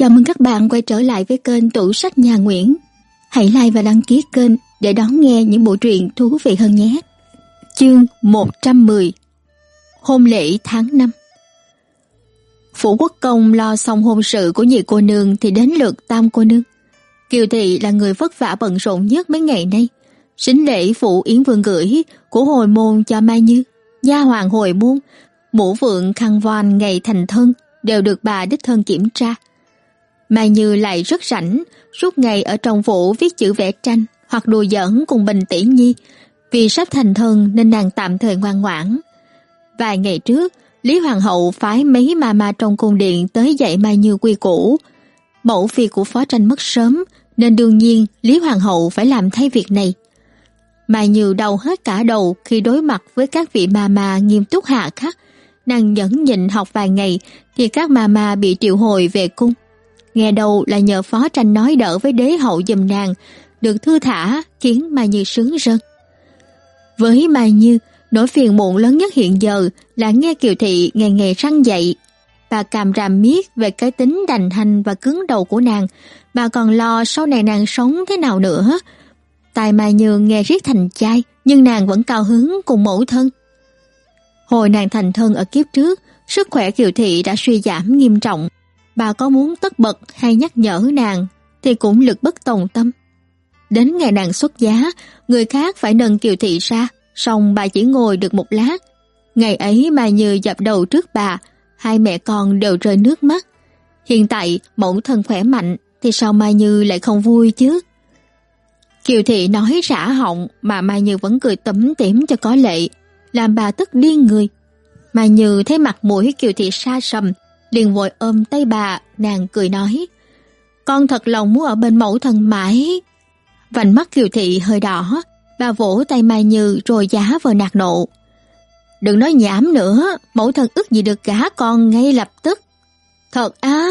Chào mừng các bạn quay trở lại với kênh Tủ sách Nhà Nguyễn. Hãy like và đăng ký kênh để đón nghe những bộ truyện thú vị hơn nhé. Chương 110 Hôn lễ tháng 5 Phủ quốc công lo xong hôn sự của nhị cô nương thì đến lượt tam cô nương. Kiều Thị là người vất vả bận rộn nhất mấy ngày nay. Sính lễ phụ Yến Vương gửi của hồi môn cho Mai Như, gia hoàng hồi môn, mũ vượng khăn voan ngày thành thân đều được bà đích thân kiểm tra. Mai Như lại rất rảnh, suốt ngày ở trong phủ viết chữ vẽ tranh hoặc đùa giỡn cùng Bình Tỷ Nhi. Vì sắp thành thân nên nàng tạm thời ngoan ngoãn. Vài ngày trước, Lý Hoàng hậu phái mấy ma ma trong cung điện tới dạy Mai Như quy củ. Mẫu phi của phó tranh mất sớm, nên đương nhiên Lý Hoàng hậu phải làm thay việc này. Mai Như đau hết cả đầu khi đối mặt với các vị ma ma nghiêm túc hạ khắc. Nàng nhẫn nhịn học vài ngày thì các ma ma bị triệu hồi về cung. Nghe đầu là nhờ phó tranh nói đỡ với đế hậu giùm nàng, được thư thả khiến Mai Như sướng rơn. Với Mai Như, nỗi phiền muộn lớn nhất hiện giờ là nghe Kiều Thị ngày ngày răng dậy. Bà càm ràm miết về cái tính đành hành và cứng đầu của nàng, bà còn lo sau này nàng sống thế nào nữa. Tài Mai Như nghe riết thành chai, nhưng nàng vẫn cao hứng cùng mẫu thân. Hồi nàng thành thân ở kiếp trước, sức khỏe Kiều Thị đã suy giảm nghiêm trọng bà có muốn tất bật hay nhắc nhở nàng thì cũng lực bất tòng tâm. Đến ngày nàng xuất giá, người khác phải nâng kiều thị ra, song bà chỉ ngồi được một lát. Ngày ấy mà như dập đầu trước bà, hai mẹ con đều rơi nước mắt. Hiện tại mẫu thân khỏe mạnh thì sao Mai Như lại không vui chứ? Kiều thị nói rã họng mà Mai Như vẫn cười tấm tỉm cho có lệ, làm bà tức điên người. Mai Như thấy mặt mũi Kiều thị xa sầm, liền vội ôm tay bà, nàng cười nói. Con thật lòng muốn ở bên mẫu thân mãi. Vành mắt kiều thị hơi đỏ, bà vỗ tay Mai Như rồi giá vờ nạt nộ. Đừng nói nhảm nữa, mẫu thân ức gì được gả con ngay lập tức. Thật á!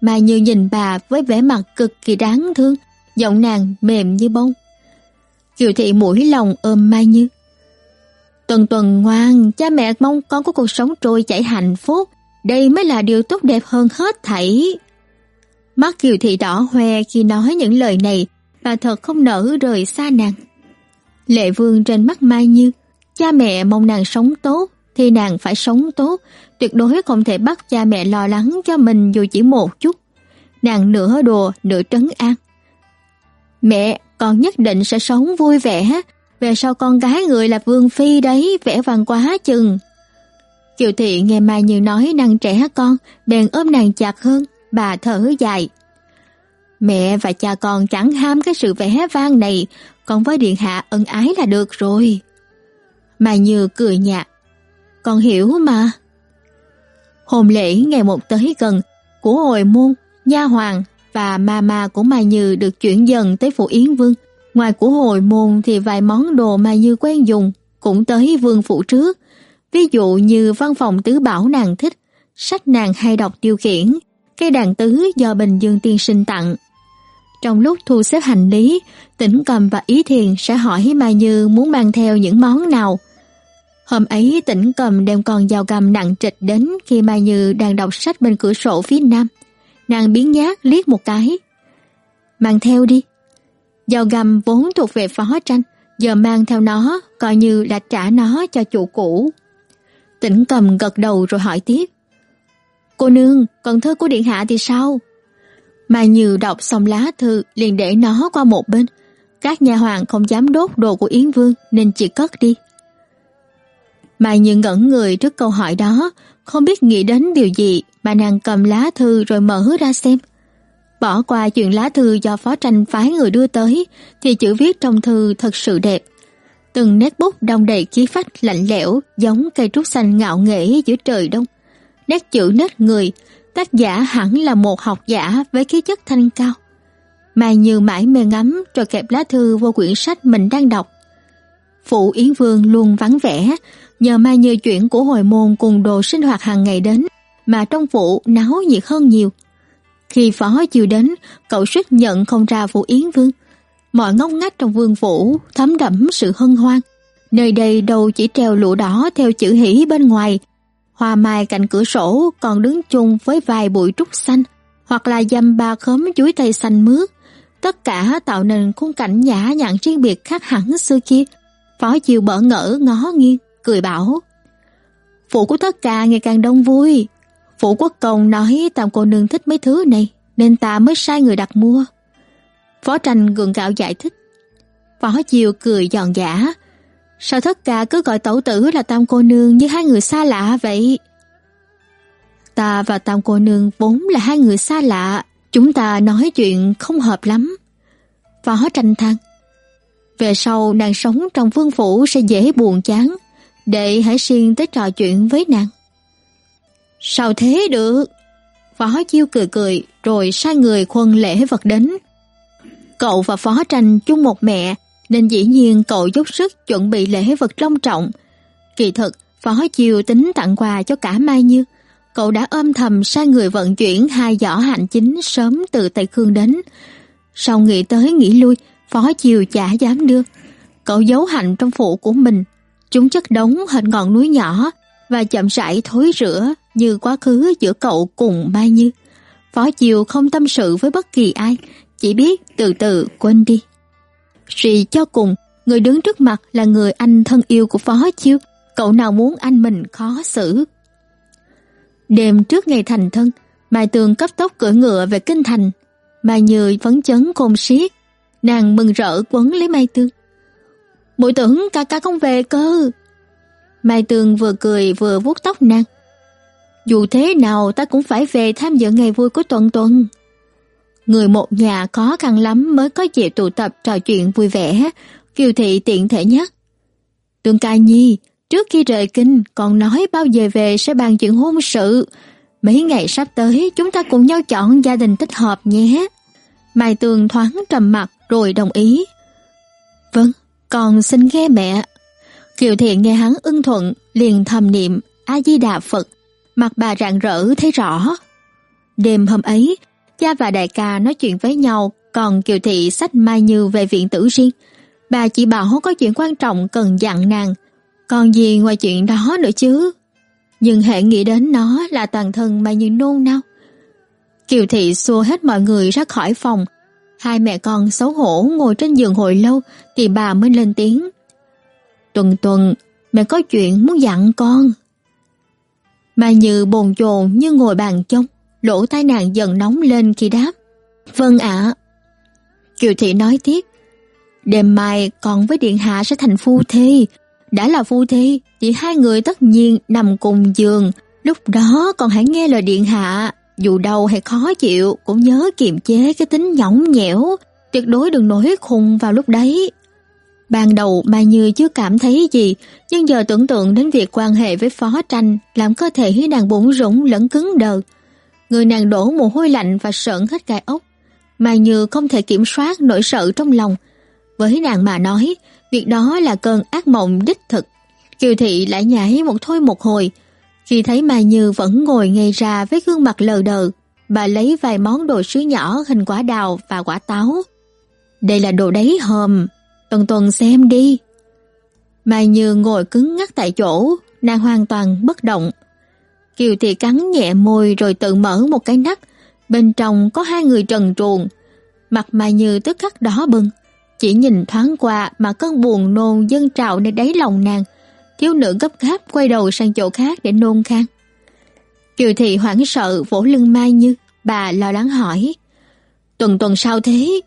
Mai Như nhìn bà với vẻ mặt cực kỳ đáng thương, giọng nàng mềm như bông. Kiều thị mũi lòng ôm Mai Như. Tuần tuần ngoan, cha mẹ mong con có cuộc sống trôi chảy hạnh phúc, đây mới là điều tốt đẹp hơn hết thảy. Mắt Kiều Thị đỏ hoe khi nói những lời này và thật không nỡ rời xa nàng. Lệ vương trên mắt Mai Như, cha mẹ mong nàng sống tốt thì nàng phải sống tốt, tuyệt đối không thể bắt cha mẹ lo lắng cho mình dù chỉ một chút. Nàng nửa đùa, nửa trấn an. Mẹ, con nhất định sẽ sống vui vẻ, về sau con gái người là vương phi đấy, vẻ vàng quá chừng. Kiều Thị nghe Mai Như nói năng trẻ con, bèn ôm nàng chặt hơn, bà thở dài. Mẹ và cha con chẳng ham cái sự vẻ vang này, còn với Điện Hạ ân ái là được rồi. Mai Như cười nhạt. Con hiểu mà. Hôn lễ ngày một tới gần, của hồi môn, nha hoàng và ma ma của Mai Như được chuyển dần tới phủ Yến Vương. Ngoài của hồi môn thì vài món đồ Mai Như quen dùng cũng tới vương phủ trước. Ví dụ như văn phòng tứ bảo nàng thích, sách nàng hay đọc tiêu khiển, cây đàn tứ do Bình Dương tiên sinh tặng. Trong lúc thu xếp hành lý, tỉnh cầm và ý thiền sẽ hỏi Mai Như muốn mang theo những món nào. Hôm ấy tỉnh cầm đem con dao găm nặng trịch đến khi Mai Như đang đọc sách bên cửa sổ phía nam. Nàng biến nhát liếc một cái. Mang theo đi. Dao găm vốn thuộc về phó tranh, giờ mang theo nó coi như là trả nó cho chủ cũ. Tĩnh cầm gật đầu rồi hỏi tiếp. Cô nương, còn thơ của Điện Hạ thì sao? Mai Như đọc xong lá thư liền để nó qua một bên. Các nhà hoàng không dám đốt đồ của Yến Vương nên chỉ cất đi. Mai Như ngẩn người trước câu hỏi đó, không biết nghĩ đến điều gì mà nàng cầm lá thư rồi mở ra xem. Bỏ qua chuyện lá thư do phó tranh phái người đưa tới thì chữ viết trong thư thật sự đẹp. Từng nét bút đong đầy khí phách lạnh lẽo giống cây trúc xanh ngạo nghễ giữa trời đông. Nét chữ nét người, tác giả hẳn là một học giả với khí chất thanh cao. Mai Như mãi mê ngắm rồi kẹp lá thư vô quyển sách mình đang đọc. Phụ Yến Vương luôn vắng vẻ, nhờ Mai Như chuyển của hồi môn cùng đồ sinh hoạt hàng ngày đến, mà trong phụ náo nhiệt hơn nhiều. Khi phó chiều đến, cậu suýt nhận không ra Phụ Yến Vương, mọi ngóc ngách trong vương phủ thấm đẫm sự hân hoan. Nơi đây đâu chỉ treo lụa đỏ theo chữ hỷ bên ngoài, hoa mai cạnh cửa sổ còn đứng chung với vài bụi trúc xanh, hoặc là dăm ba khóm chuối tây xanh mướt, tất cả tạo nên khung cảnh nhã nhặn riêng biệt khác hẳn xưa kia. Phó Chiêu bỡ ngỡ ngó nghiêng, cười bảo: "Phụ của tất cả ngày càng đông vui, Phụ quốc công nói tam cô nương thích mấy thứ này, nên ta mới sai người đặt mua." Phó Tranh gượng gạo giải thích. Phó Chiêu cười giòn giả, Sao tất cả cứ gọi tẩu tử là tam cô nương như hai người xa lạ vậy? Ta và tam cô nương vốn là hai người xa lạ, chúng ta nói chuyện không hợp lắm. Phó tranh thăng. Về sau nàng sống trong vương phủ sẽ dễ buồn chán, đệ hãy siêng tới trò chuyện với nàng. Sao thế được? Phó chiêu cười cười rồi sai người khuân lễ vật đến. Cậu và phó tranh chung một mẹ nên dĩ nhiên cậu dốc sức chuẩn bị lễ vật long trọng. Kỳ thực, Phó Chiêu tính tặng quà cho cả Mai Như. Cậu đã âm thầm sai người vận chuyển hai giỏ hành chính sớm từ Tây Khương đến. Sau nghĩ tới nghĩ lui, Phó Chiêu chả dám đưa. Cậu giấu hạnh trong phủ của mình. Chúng chất đống hình ngọn núi nhỏ và chậm rãi thối rửa như quá khứ giữa cậu cùng Mai Như. Phó chiều không tâm sự với bất kỳ ai, chỉ biết từ từ quên đi. Suy cho cùng, người đứng trước mặt là người anh thân yêu của Phó Chiêu, cậu nào muốn anh mình khó xử. Đêm trước ngày thành thân, Mai Tường cấp tốc cưỡi ngựa về kinh thành. Mai Như phấn chấn khôn xiết, nàng mừng rỡ quấn lấy Mai Tường. Muội tưởng ca ca không về cơ. Mai Tường vừa cười vừa vuốt tóc nàng. Dù thế nào ta cũng phải về tham dự ngày vui của Tuần Tuần. Người một nhà khó khăn lắm mới có dịp tụ tập trò chuyện vui vẻ, Kiều Thị tiện thể nhất. Tương ca nhi, trước khi rời kinh còn nói bao giờ về sẽ bàn chuyện hôn sự. Mấy ngày sắp tới chúng ta cùng nhau chọn gia đình thích hợp nhé. Mai Tường thoáng trầm mặt rồi đồng ý. Vâng, con xin nghe mẹ. Kiều Thị nghe hắn ưng thuận, liền thầm niệm A-di-đà Phật, mặt bà rạng rỡ thấy rõ. Đêm hôm ấy, gia và đại ca nói chuyện với nhau, còn Kiều Thị sách Mai Như về viện tử riêng. Bà chỉ bảo có chuyện quan trọng cần dặn nàng, còn gì ngoài chuyện đó nữa chứ. Nhưng hệ nghĩ đến nó là toàn thân Mai Như nôn nao. Kiều Thị xua hết mọi người ra khỏi phòng. Hai mẹ con xấu hổ ngồi trên giường hồi lâu thì bà mới lên tiếng. Tuần tuần, mẹ có chuyện muốn dặn con. Mai Như bồn chồn như ngồi bàn trông lỗ tai nàng dần nóng lên khi đáp. Vâng ạ. Kiều Thị nói tiếp. Đêm mai con với Điện Hạ sẽ thành phu thê. Đã là phu thê thì hai người tất nhiên nằm cùng giường. Lúc đó con hãy nghe lời Điện Hạ. Dù đau hay khó chịu cũng nhớ kiềm chế cái tính nhõng nhẽo. Tuyệt đối đừng nổi khùng vào lúc đấy. Ban đầu Mai Như chưa cảm thấy gì, nhưng giờ tưởng tượng đến việc quan hệ với phó tranh làm cơ thể nàng bụng rủng lẫn cứng đờ. Người nàng đổ mồ hôi lạnh và sợn hết gai ốc. Mai Như không thể kiểm soát nỗi sợ trong lòng. Với nàng mà nói, việc đó là cơn ác mộng đích thực. Kiều Thị lại nhảy một thôi một hồi. Khi thấy Mai Như vẫn ngồi ngay ra với gương mặt lờ đờ, bà lấy vài món đồ sứ nhỏ hình quả đào và quả táo. Đây là đồ đấy hòm, tuần tuần xem đi. Mai Như ngồi cứng ngắc tại chỗ, nàng hoàn toàn bất động. Kiều Thị cắn nhẹ môi rồi tự mở một cái nắp, bên trong có hai người trần truồng. Mặt Mai Như tức khắc đỏ bừng, chỉ nhìn thoáng qua mà cơn buồn nôn dâng trào nơi đáy lòng nàng. Thiếu nữ gấp gáp quay đầu sang chỗ khác để nôn khan. Kiều Thị hoảng sợ vỗ lưng Mai Như, bà lo lắng hỏi. Tuần tuần sao thế?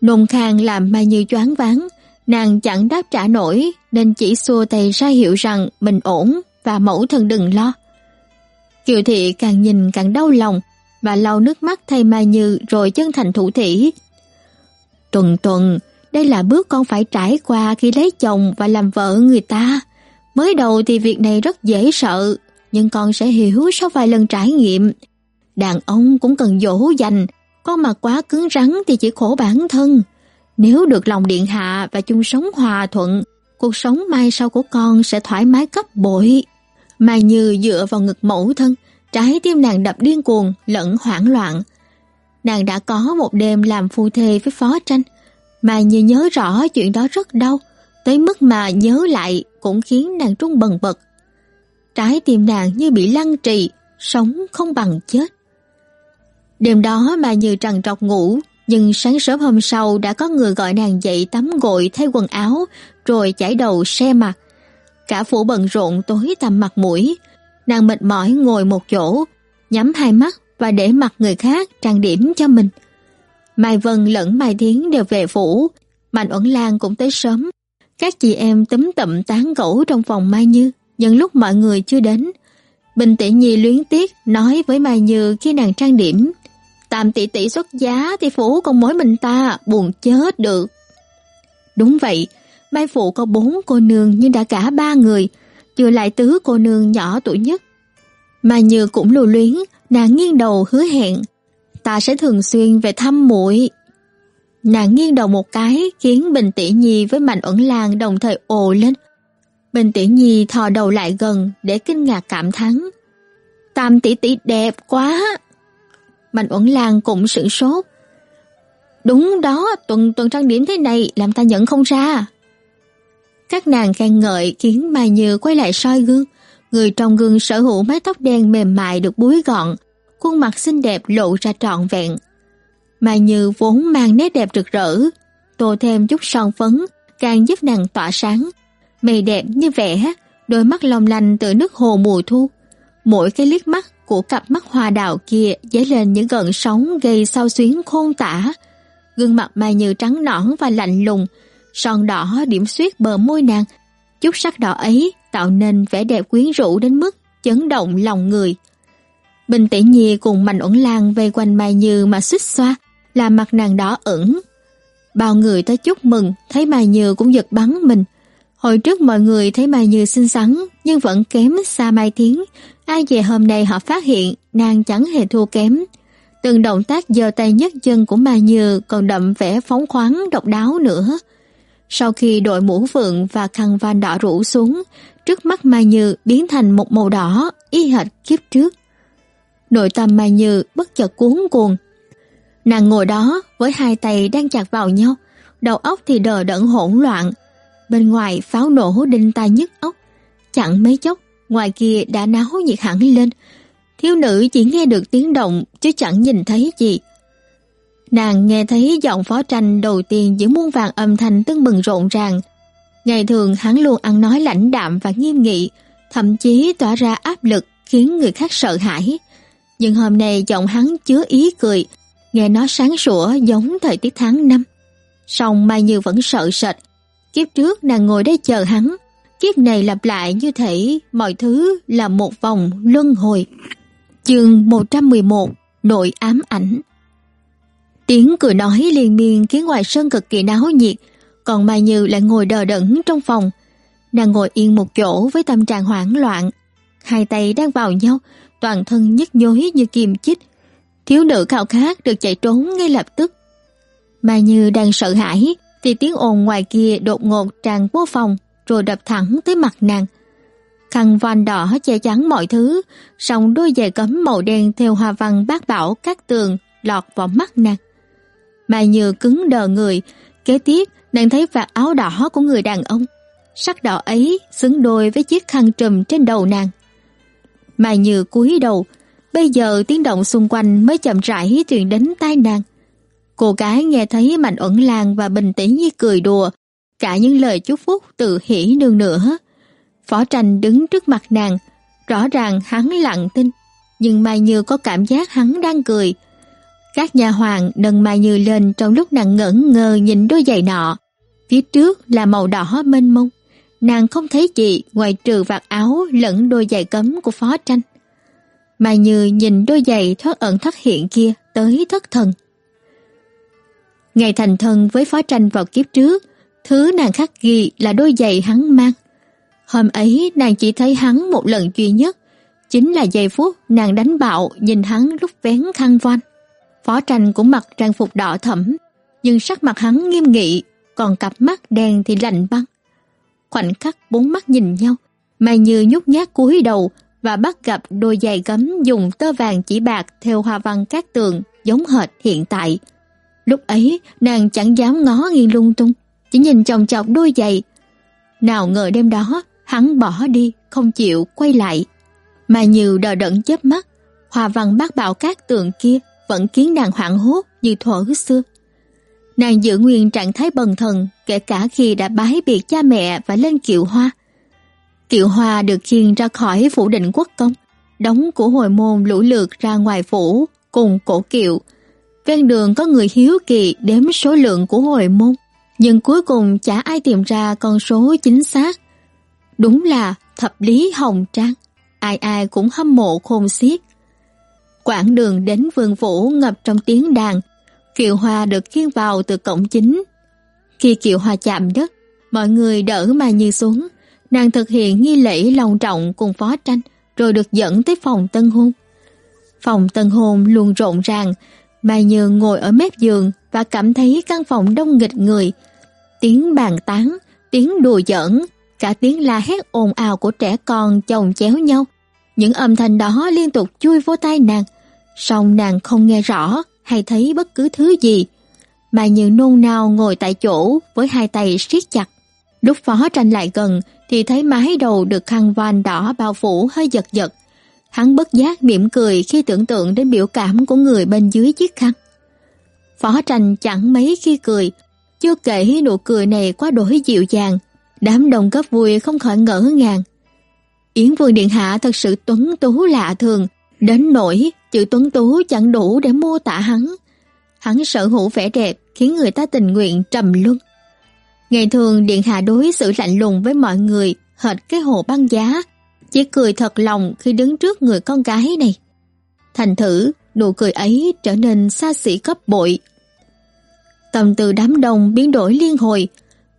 Nôn khan làm Mai Như choáng váng, nàng chẳng đáp trả nổi nên chỉ xua tay ra hiệu rằng mình ổn và mẫu thân đừng lo. Kiều thị càng nhìn càng đau lòng, và lau nước mắt thay Mai Như rồi chân thành thủ thỉ. Tuần tuần, đây là bước con phải trải qua khi lấy chồng và làm vợ người ta. Mới đầu thì việc này rất dễ sợ, nhưng con sẽ hiểu sau vài lần trải nghiệm. Đàn ông cũng cần dỗ dành, con mà quá cứng rắn thì chỉ khổ bản thân. Nếu được lòng điện hạ và chung sống hòa thuận, cuộc sống mai sau của con sẽ thoải mái gấp bội. Mai Như dựa vào ngực mẫu thân, trái tim nàng đập điên cuồng, lẫn hoảng loạn. Nàng đã có một đêm làm phu thê với phó tranh. Mai Như nhớ rõ chuyện đó rất đau, tới mức mà nhớ lại cũng khiến nàng trung bần bật. Trái tim nàng như bị lăng trì, sống không bằng chết. Đêm đó mà Như trằn trọc ngủ, nhưng sáng sớm hôm sau đã có người gọi nàng dậy tắm gội thay quần áo, rồi chải đầu xe mặt. Cả phủ bận rộn tối tăm mặt mũi, nàng mệt mỏi ngồi một chỗ, nhắm hai mắt và để mặt người khác trang điểm cho mình. Mai Vân lẫn Mai Thiến đều về phủ, Mạnh Uẩn Lan cũng tới sớm. Các chị em túm tụm tán gẫu trong phòng Mai Như, nhân lúc mọi người chưa đến. Bình Tỷ Nhi luyến tiếc nói với Mai Như khi nàng trang điểm, Tam tỷ tỷ xuất giá thì phủ còn mỗi mình ta, buồn chết được. Đúng vậy, Mai phụ có bốn cô nương nhưng đã cả ba người, chưa lại tứ cô nương nhỏ tuổi nhất. Mà Như cũng lưu luyến, nàng nghiêng đầu hứa hẹn, ta sẽ thường xuyên về thăm muội. Nàng nghiêng đầu một cái khiến Bình Tỷ Nhi với Mạnh Uẩn Lan đồng thời ồ lên. Bình Tỷ Nhi thò đầu lại gần để kinh ngạc cảm thán. Tam tỷ tỷ đẹp quá. Mạnh Uẩn Lan cũng sửng sốt. Đúng đó, tuần tuần trang điểm thế này làm ta nhận không ra. Các nàng khen ngợi khiến Mai Như quay lại soi gương. Người trong gương sở hữu mái tóc đen mềm mại được búi gọn, khuôn mặt xinh đẹp lộ ra trọn vẹn. Mai Như vốn mang nét đẹp rực rỡ, tô thêm chút son phấn càng giúp nàng tỏa sáng. Mày đẹp như vẽ, đôi mắt long lanh từ nước hồ mùa thu. Mỗi cái liếc mắt của cặp mắt hoa đào kia dấy lên những gợn sóng gây sao xuyến khôn tả. Gương mặt Mai Như trắng nõn và lạnh lùng, son đỏ điểm xuyết bờ môi nàng. Chút sắc đỏ ấy tạo nên vẻ đẹp quyến rũ đến mức chấn động lòng người. Bình Tỷ Nhi cùng Mạnh Uẩn Lan vây quanh Mai Như mà xích xoa, làm mặt nàng đỏ ửng. Bao người tới chúc mừng, thấy Mai Như cũng giật bắn mình. Hồi trước mọi người thấy Mai Như xinh xắn, nhưng vẫn kém xa Mai tiến Ai về hôm nay họ phát hiện nàng chẳng hề thua kém. Từng động tác giơ tay nhấc chân của Mai Như còn đậm vẻ phóng khoáng độc đáo nữa. Sau khi đội mũ phượng và khăn van đỏ rủ xuống, trước mắt Mai Như biến thành một màu đỏ, y hệt kiếp trước. Nội tâm Mai Như bất chợt cuốn cuồng. Nàng ngồi đó với hai tay đang chặt vào nhau, đầu óc thì đờ đẫn hỗn loạn. Bên ngoài pháo nổ đinh tai nhức óc. Chẳng mấy chốc, ngoài kia đã náo nhiệt hẳn lên. Thiếu nữ chỉ nghe được tiếng động chứ chẳng nhìn thấy gì. Nàng nghe thấy giọng phó tranh đầu tiên giữa muôn vàng âm thanh tưng bừng rộn ràng. Ngày thường hắn luôn ăn nói lãnh đạm và nghiêm nghị, thậm chí tỏa ra áp lực khiến người khác sợ hãi. Nhưng hôm nay giọng hắn chứa ý cười, nghe nó sáng sủa giống thời tiết tháng năm. Song Mai Như vẫn sợ sệt. Kiếp trước nàng ngồi đây chờ hắn, kiếp này lặp lại như thể mọi thứ là một vòng luân hồi. Chương 111 Nội ám ảnh Tiếng cười nói liên miên khiến ngoài sân cực kỳ náo nhiệt, còn Mai Như lại ngồi đờ đẫn trong phòng. Nàng ngồi yên một chỗ với tâm trạng hoảng loạn, hai tay đang vào nhau, toàn thân nhức nhối như kim chích. Thiếu nữ khao khát được chạy trốn ngay lập tức. Mai Như đang sợ hãi, thì tiếng ồn ngoài kia đột ngột tràn vô phòng, rồi đập thẳng tới mặt nàng. Khăn van đỏ che chắn mọi thứ, song đôi giày cấm màu đen theo hoa văn bát bảo các tường lọt vào mắt nàng. Mai Như cứng đờ người, kế tiếp nàng thấy vạt áo đỏ của người đàn ông. Sắc đỏ ấy xứng đôi với chiếc khăn trùm trên đầu nàng. Mai Như cúi đầu, bây giờ tiếng động xung quanh mới chậm rãi truyền đến tai nàng. Cô gái nghe thấy Mạnh Uẩn Lan và Bình Tĩnh như cười đùa, cả những lời chúc phúc từ hỉ nương nữa. Phó tranh đứng trước mặt nàng, rõ ràng hắn lặng tin, nhưng Mai Như có cảm giác hắn đang cười. Các nhà hoàng nâng Mai Như lên trong lúc nàng ngẩn ngơ nhìn đôi giày nọ. Phía trước là màu đỏ mênh mông. Nàng không thấy gì ngoài trừ vạt áo lẫn đôi giày cấm của phó tranh. Mai Như nhìn đôi giày thoát ẩn thoát hiện kia tới thất thần. Ngày thành thân với phó tranh vào kiếp trước, thứ nàng khắc ghi là đôi giày hắn mang. Hôm ấy nàng chỉ thấy hắn một lần duy nhất, chính là giây phút nàng đánh bạo nhìn hắn lúc vén khăn voan. Phó tranh cũng mặc trang phục đỏ thẫm, nhưng sắc mặt hắn nghiêm nghị, còn cặp mắt đen thì lạnh băng. Khoảnh khắc bốn mắt nhìn nhau, Mai Như nhút nhát cúi đầu và bắt gặp đôi giày gấm dùng tơ vàng chỉ bạc theo hoa văn các tường giống hệt hiện tại. Lúc ấy nàng chẳng dám ngó nghiêng lung tung, chỉ nhìn chồng chọc đôi giày. Nào ngờ đêm đó hắn bỏ đi, không chịu quay lại. Mà nhiều đờ đẫn chớp mắt, hoa văn bác bảo các tường kia vẫn khiến nàng hoảng hốt như thuở xưa. Nàng giữ nguyên trạng thái bần thần kể cả khi đã bái biệt cha mẹ và lên kiệu hoa. Kiệu hoa được khiêng ra khỏi phủ định quốc công, đóng của hồi môn lũ lượt ra ngoài phủ cùng cổ kiệu. Ven đường có người hiếu kỳ đếm số lượng của hồi môn, nhưng cuối cùng chả ai tìm ra con số chính xác. Đúng là thập lý hồng trang, ai ai cũng hâm mộ khôn xiết. Quãng đường đến vườn phủ ngập trong tiếng đàn, Kiều hoa được khiêng vào từ cổng chính. Khi Kiều hoa chạm đất, mọi người đỡ mà Như xuống, nàng thực hiện nghi lễ long trọng cùng phó tranh, rồi được dẫn tới phòng tân hôn. Phòng tân hôn luôn rộn ràng, Mai Như ngồi ở mép giường và cảm thấy căn phòng đông nghịch người. Tiếng bàn tán, tiếng đùa giỡn, cả tiếng la hét ồn ào của trẻ con chồng chéo nhau. Những âm thanh đó liên tục chui vô tai nàng, song nàng không nghe rõ hay thấy bất cứ thứ gì. mà Như nôn nao ngồi tại chỗ với hai tay siết chặt. Lúc phó tranh lại gần thì thấy mái đầu được khăn van đỏ bao phủ hơi giật giật. Hắn bất giác mỉm cười khi tưởng tượng đến biểu cảm của người bên dưới chiếc khăn. Phó tranh chẳng mấy khi cười, chưa kể nụ cười này quá đổi dịu dàng, đám đồng cấp vui không khỏi ngỡ ngàng. Yến Vương Điện Hạ thật sự tuấn tú lạ thường, đến nỗi chữ tuấn tú chẳng đủ để mô tả hắn. Hắn sở hữu vẻ đẹp khiến người ta tình nguyện trầm luân. Ngày thường Điện Hạ đối xử lạnh lùng với mọi người, hệt cái hồ băng giá, chỉ cười thật lòng khi đứng trước người con gái này. Thành thử, nụ cười ấy trở nên xa xỉ cấp bội. Tầm từ đám đông biến đổi liên hồi,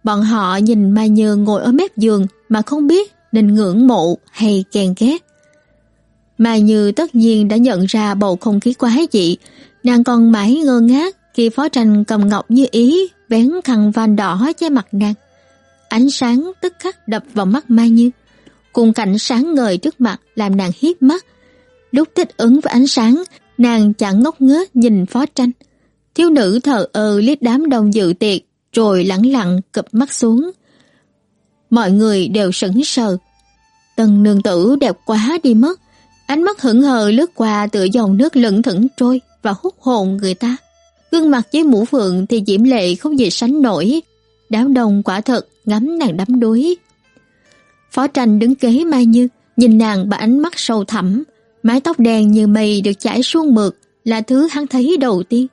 bọn họ nhìn mà nhờ ngồi ở mép giường mà không biết nên ngưỡng mộ hay ghen ghét. Mai Như tất nhiên đã nhận ra bầu không khí quá dị, nàng còn mãi ngơ ngác khi phó tranh cầm ngọc như ý vén khăn van đỏ che mặt nàng. Ánh sáng tức khắc đập vào mắt Mai Như, cùng cảnh sáng ngời trước mặt làm nàng hiếp mắt. Lúc thích ứng với ánh sáng, nàng chẳng ngốc nghếch nhìn phó tranh. Thiếu nữ thờ ơ liếc đám đông dự tiệc, rồi lẳng lặng cụp mắt xuống. Mọi người đều sững sờ. Tần nương tử đẹp quá đi mất, ánh mắt hững hờ lướt qua tựa dòng nước lững thững trôi và hút hồn người ta. Gương mặt với mũ phượng thì diễm lệ không gì sánh nổi. Đám đông quả thật ngắm nàng đắm đuối. Phó tranh đứng kế Mai Như, nhìn nàng bằng ánh mắt sâu thẳm. Mái tóc đen như mây được chải suôn mượt là thứ hắn thấy đầu tiên.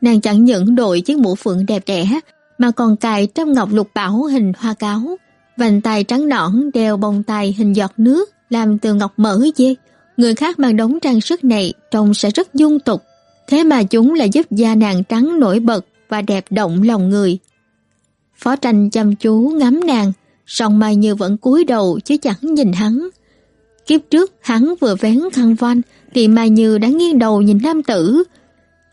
Nàng chẳng những đội chiếc mũ phượng đẹp đẽ mà còn cài trăm ngọc lục bảo hình hoa cáo. Vành tay trắng nõn đeo bông tai hình giọt nước làm từ ngọc mỡ dê. Người khác mang đống trang sức này trông sẽ rất dung tục Thế mà chúng lại giúp da nàng trắng nổi bật và đẹp động lòng người. Phó tranh chăm chú ngắm nàng, song Mai Như vẫn cúi đầu chứ chẳng nhìn hắn. Kiếp trước hắn vừa vén khăn van thì Mai Như đã nghiêng đầu nhìn nam tử.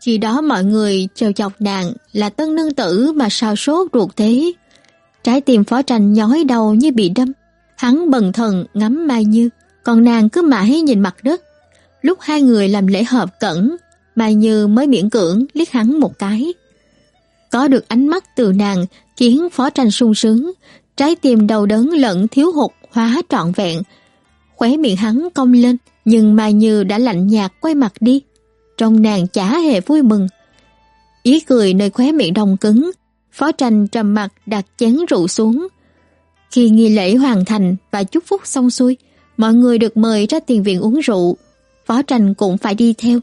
Khi đó mọi người trêu chọc nàng là tân nương tử mà sao sốt ruột thế. Trái tim phó tranh nhói đầu như bị đâm. Hắn bần thần ngắm Mai Như, còn nàng cứ mãi nhìn mặt đất. Lúc hai người làm lễ hợp cẩn Mai Như mới miễn cưỡng liếc hắn một cái. Có được ánh mắt từ nàng khiến phó tranh sung sướng, trái tim đầu đớn lẫn thiếu hụt hóa trọn vẹn. Khóe miệng hắn cong lên, nhưng Mai Như đã lạnh nhạt quay mặt đi. Trong nàng chả hề vui mừng. Ý cười nơi khóe miệng đông cứng, phó tranh trầm mặt đặt chén rượu xuống. Khi nghi lễ hoàn thành và chúc phúc xong xuôi, mọi người được mời ra tiền viện uống rượu. Phó tranh cũng phải đi theo,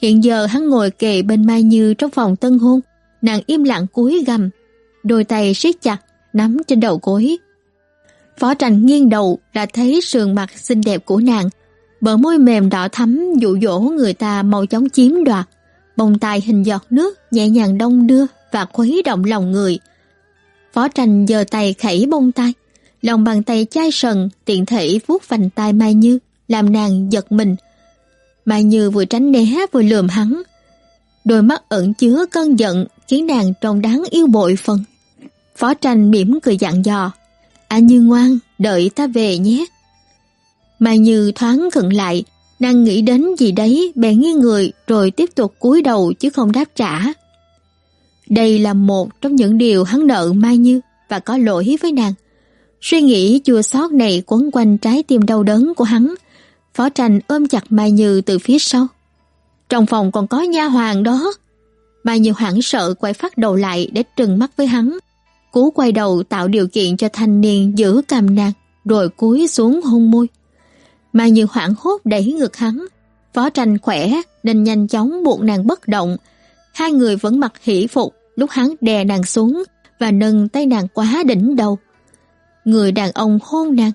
Hiện giờ hắn ngồi kề bên Mai Như trong phòng tân hôn, nàng im lặng cúi gầm, đôi tay siết chặt, nắm trên đầu gối. Phó tranh nghiêng đầu đã thấy sườn mặt xinh đẹp của nàng, bờ môi mềm đỏ thắm dụ dỗ người ta mau chóng chiếm đoạt. Bông tai hình giọt nước nhẹ nhàng đông đưa và khuấy động lòng người. Phó tranh giơ tay khẩy bông tai, lòng bàn tay chai sần tiện thể vuốt vành tai Mai Như, làm nàng giật mình, Mai Như vừa tránh né vừa lườm hắn. Đôi mắt ẩn chứa cơn giận khiến nàng trông đáng yêu bội phần. Phó tranh mỉm cười dặn dò. Anh Như ngoan, đợi ta về nhé. Mai Như thoáng khựng lại, nàng nghĩ đến gì đấy bèn nghiêng người rồi tiếp tục cúi đầu chứ không đáp trả. Đây là một trong những điều hắn nợ Mai Như và có lỗi với nàng. Suy nghĩ chua xót này quấn quanh trái tim đau đớn của hắn, Phó tranh ôm chặt Mai Như từ phía sau. Trong phòng còn có nha hoàng đó. Mai Như hoảng sợ quay phát đầu lại để trừng mắt với hắn. Cú quay đầu tạo điều kiện cho thanh niên giữ cầm nàng, rồi cúi xuống hôn môi. Mai Như hoảng hốt đẩy ngực hắn. Phó tranh khỏe nên nhanh chóng buộc nàng bất động. Hai người vẫn mặc hỷ phục lúc hắn đè nàng xuống và nâng tay nàng quá đỉnh đầu. Người đàn ông hôn nàng.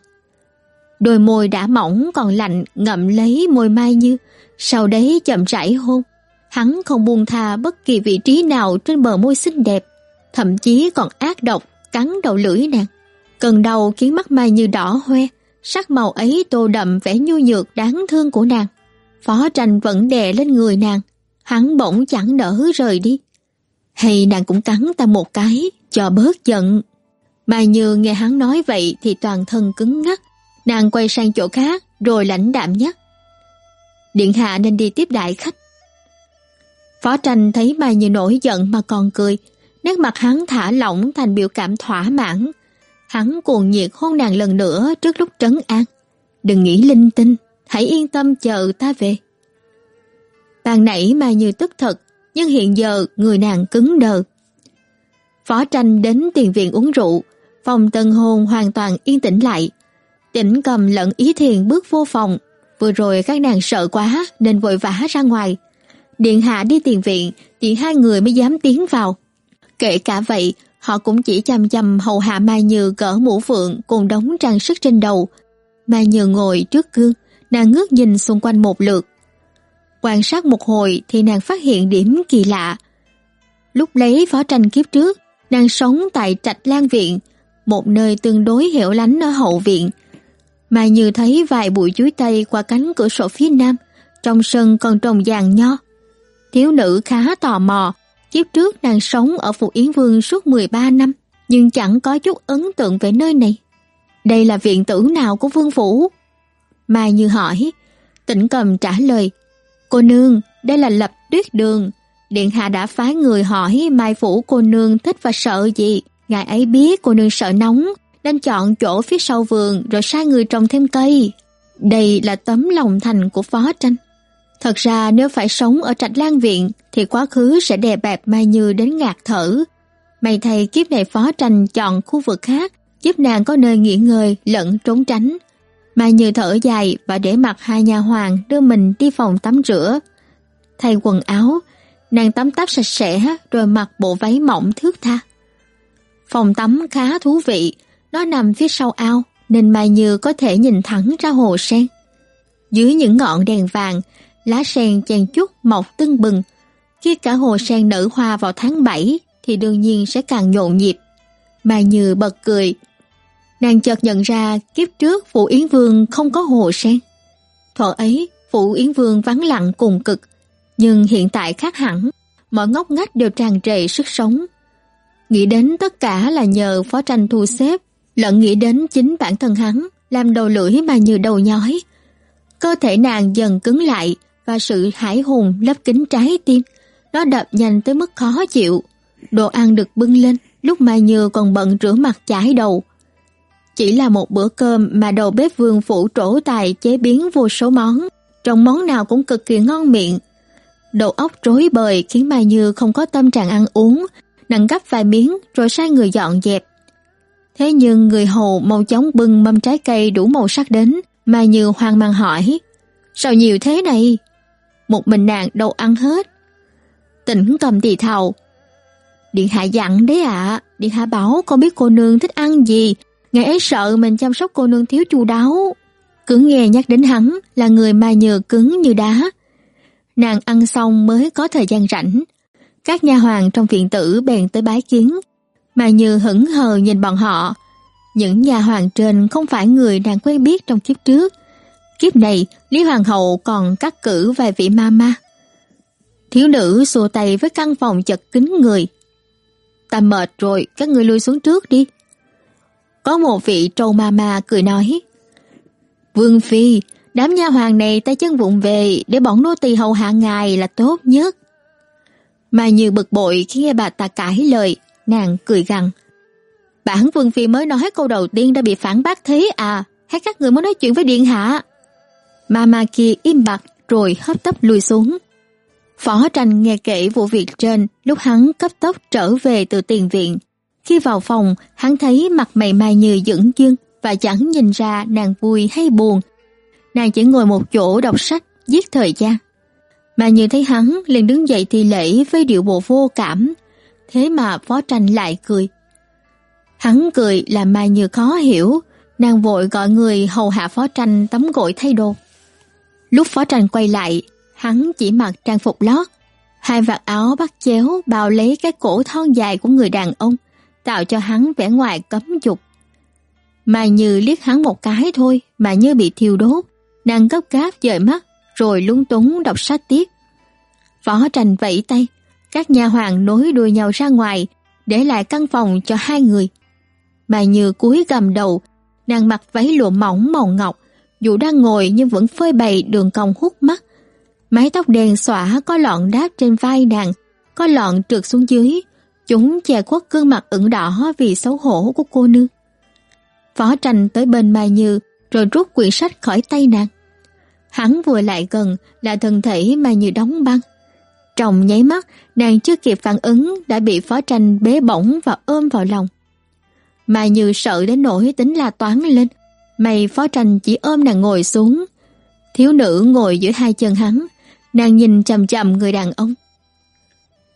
Đôi môi đã mỏng còn lạnh ngậm lấy môi Mai Như, sau đấy chậm rãi hôn. Hắn không buông tha bất kỳ vị trí nào trên bờ môi xinh đẹp, thậm chí còn ác độc cắn đầu lưỡi nàng. Cơn đầu khiến mắt Mai Như đỏ hoe, sắc màu ấy tô đậm vẻ nhu nhược đáng thương của nàng. Phó tranh vẫn đè lên người nàng, hắn bỗng chẳng nỡ rời đi. Hay nàng cũng cắn ta một cái, cho bớt giận. Mai Như nghe hắn nói vậy thì toàn thân cứng ngắc, nàng quay sang chỗ khác rồi lãnh đạm nhắc. Điện hạ nên đi tiếp đại khách. Phó tranh thấy Mai Như nổi giận mà còn cười, nét mặt hắn thả lỏng thành biểu cảm thỏa mãn. Hắn cuồng nhiệt hôn nàng lần nữa trước lúc trấn an. Đừng nghĩ linh tinh, hãy yên tâm chờ ta về. Ban nãy Mai Như tức thật, nhưng hiện giờ người nàng cứng đờ. Phó tranh đến tiền viện uống rượu, phòng tân hôn hoàn toàn yên tĩnh lại. Tỉnh cầm lẫn ý thiền bước vô phòng, vừa rồi các nàng sợ quá nên vội vã ra ngoài. Điện hạ đi tiền viện, chỉ hai người mới dám tiến vào. Kể cả vậy, họ cũng chỉ chăm chăm hầu hạ Mai Như cỡ mũ phượng cùng đống trang sức trên đầu. Mai Như ngồi trước gương, nàng ngước nhìn xung quanh một lượt. Quan sát một hồi thì nàng phát hiện điểm kỳ lạ. Lúc lấy phó tranh kiếp trước, nàng sống tại Trạch Lan Viện, một nơi tương đối hẻo lánh ở hậu viện. mà Như thấy vài bụi chuối tây qua cánh cửa sổ phía nam, trong sân còn trồng vàng nho. Thiếu nữ khá tò mò, kiếp trước nàng sống ở Phủ Yến Vương suốt 13 năm, nhưng chẳng có chút ấn tượng về nơi này. Đây là viện tử nào của Vương Phủ? Mai Như hỏi, tỉnh cầm trả lời, Cô nương, đây là lập tuyết đường. Điện hạ đã phái người hỏi Mai Phủ cô nương thích và sợ gì. Ngài ấy biết cô nương sợ nóng, nên chọn chỗ phía sau vườn rồi sai người trồng thêm cây. Đây là tấm lòng thành của phó tranh. Thật ra nếu phải sống ở trạch lan viện thì quá khứ sẽ đè bẹp Mai Như đến ngạt thở. May thầy kiếp này phó tranh chọn khu vực khác giúp nàng có nơi nghỉ ngơi lẫn trốn tránh. Mai Như thở dài và để mặc hai nhà hoàng đưa mình đi phòng tắm rửa. Thay quần áo, nàng tắm táp sạch sẽ rồi mặc bộ váy mỏng thước tha. Phòng tắm khá thú vị, nó nằm phía sau ao nên Mai Như có thể nhìn thẳng ra hồ sen. Dưới những ngọn đèn vàng, lá sen chèn chút mọc tưng bừng. Khi cả hồ sen nở hoa vào tháng 7 thì đương nhiên sẽ càng nhộn nhịp. Mai Như bật cười Nàng chợt nhận ra kiếp trước Phụ Yến Vương không có hồ sen. Thuở ấy, Phụ Yến Vương vắng lặng cùng cực, nhưng hiện tại khác hẳn, mọi ngóc ngách đều tràn trề sức sống. Nghĩ đến tất cả là nhờ phó tranh thu xếp, lẫn nghĩ đến chính bản thân hắn, làm đầu lưỡi mà như đầu nhói. Cơ thể nàng dần cứng lại và sự hải hùng lấp kín trái tim. Nó đập nhanh tới mức khó chịu. Đồ ăn được bưng lên, lúc Mai Như còn bận rửa mặt chải đầu, chỉ là một bữa cơm mà đầu bếp vương phủ trổ tài chế biến vô số món, trong món nào cũng cực kỳ ngon miệng. Đầu óc rối bời khiến Mai Như không có tâm trạng ăn uống, nặng gấp vài miếng rồi sai người dọn dẹp. Thế nhưng người hầu mau chóng bưng mâm trái cây đủ màu sắc đến, Mai Như hoang mang hỏi, sao nhiều thế này? Một mình nàng đâu ăn hết. Tỉnh cầm thì thầu. Điện hạ dặn đấy ạ, điện hạ bảo con biết cô nương thích ăn gì, Ngài ấy sợ mình chăm sóc cô nương thiếu chu đáo. Cứ nghe nhắc đến hắn là người mà nhờ cứng như đá. Nàng ăn xong mới có thời gian rảnh. Các nha hoàng trong viện tử bèn tới bái kiến. Mà như hững hờ nhìn bọn họ. Những nhà hoàng trên không phải người nàng quen biết trong kiếp trước. Kiếp này, Lý Hoàng hậu còn cắt cử vài vị ma ma. Thiếu nữ xua tay với căn phòng chật kín người. Ta mệt rồi, các người lui xuống trước đi. Có một vị trâu ma ma cười nói. Vương Phi, đám nha hoàng này tay chân vụng về để bọn nô tỳ hầu hạ ngài là tốt nhất. Mà như bực bội khi nghe bà ta cãi lời, nàng cười gằn. Bản Vương Phi mới nói câu đầu tiên đã bị phản bác thế à, hay các người muốn nói chuyện với Điện Hạ? Ma ma kia im bặt rồi hấp tấp lùi xuống. Phó tranh nghe kể vụ việc trên lúc hắn cấp tốc trở về từ tiền viện. Khi vào phòng, hắn thấy mặt mày mày Như dững dưng và chẳng nhìn ra nàng vui hay buồn. Nàng chỉ ngồi một chỗ đọc sách, giết thời gian. mà Như thấy hắn liền đứng dậy thì lễ với điệu bộ vô cảm. Thế mà phó tranh lại cười. Hắn cười làm Mai Như khó hiểu, nàng vội gọi người hầu hạ phó tranh tắm gội thay đồ. Lúc phó tranh quay lại, hắn chỉ mặc trang phục lót, hai vạt áo bắt chéo bao lấy cái cổ thon dài của người đàn ông, tạo cho hắn vẻ ngoài cấm dục. Mai Như liếc hắn một cái thôi mà như bị thiêu đốt, nàng gấp gáp dời mắt rồi lúng túng đọc sách tiếp. Phó tranh vẫy tay, các nhà hoàng nối đuôi nhau ra ngoài, để lại căn phòng cho hai người. Mai Như cúi gầm đầu, nàng mặc váy lụa mỏng màu ngọc, dù đang ngồi nhưng vẫn phơi bày đường cong hút mắt. Mái tóc đen xõa có lọn đáp trên vai nàng, có lọn trượt xuống dưới, chúng che khuất gương mặt ửng đỏ vì xấu hổ của cô nương. Phó tranh tới bên Mai Như rồi rút quyển sách khỏi tay nàng. Hắn vừa lại gần là thân thể Mai Như đóng băng. Trong nháy mắt, nàng chưa kịp phản ứng đã bị phó tranh bế bổng và ôm vào lòng. Mai Như sợ đến nỗi tính la toán lên, Mày phó tranh chỉ ôm nàng ngồi xuống. Thiếu nữ ngồi giữa hai chân hắn, nàng nhìn chầm chầm người đàn ông.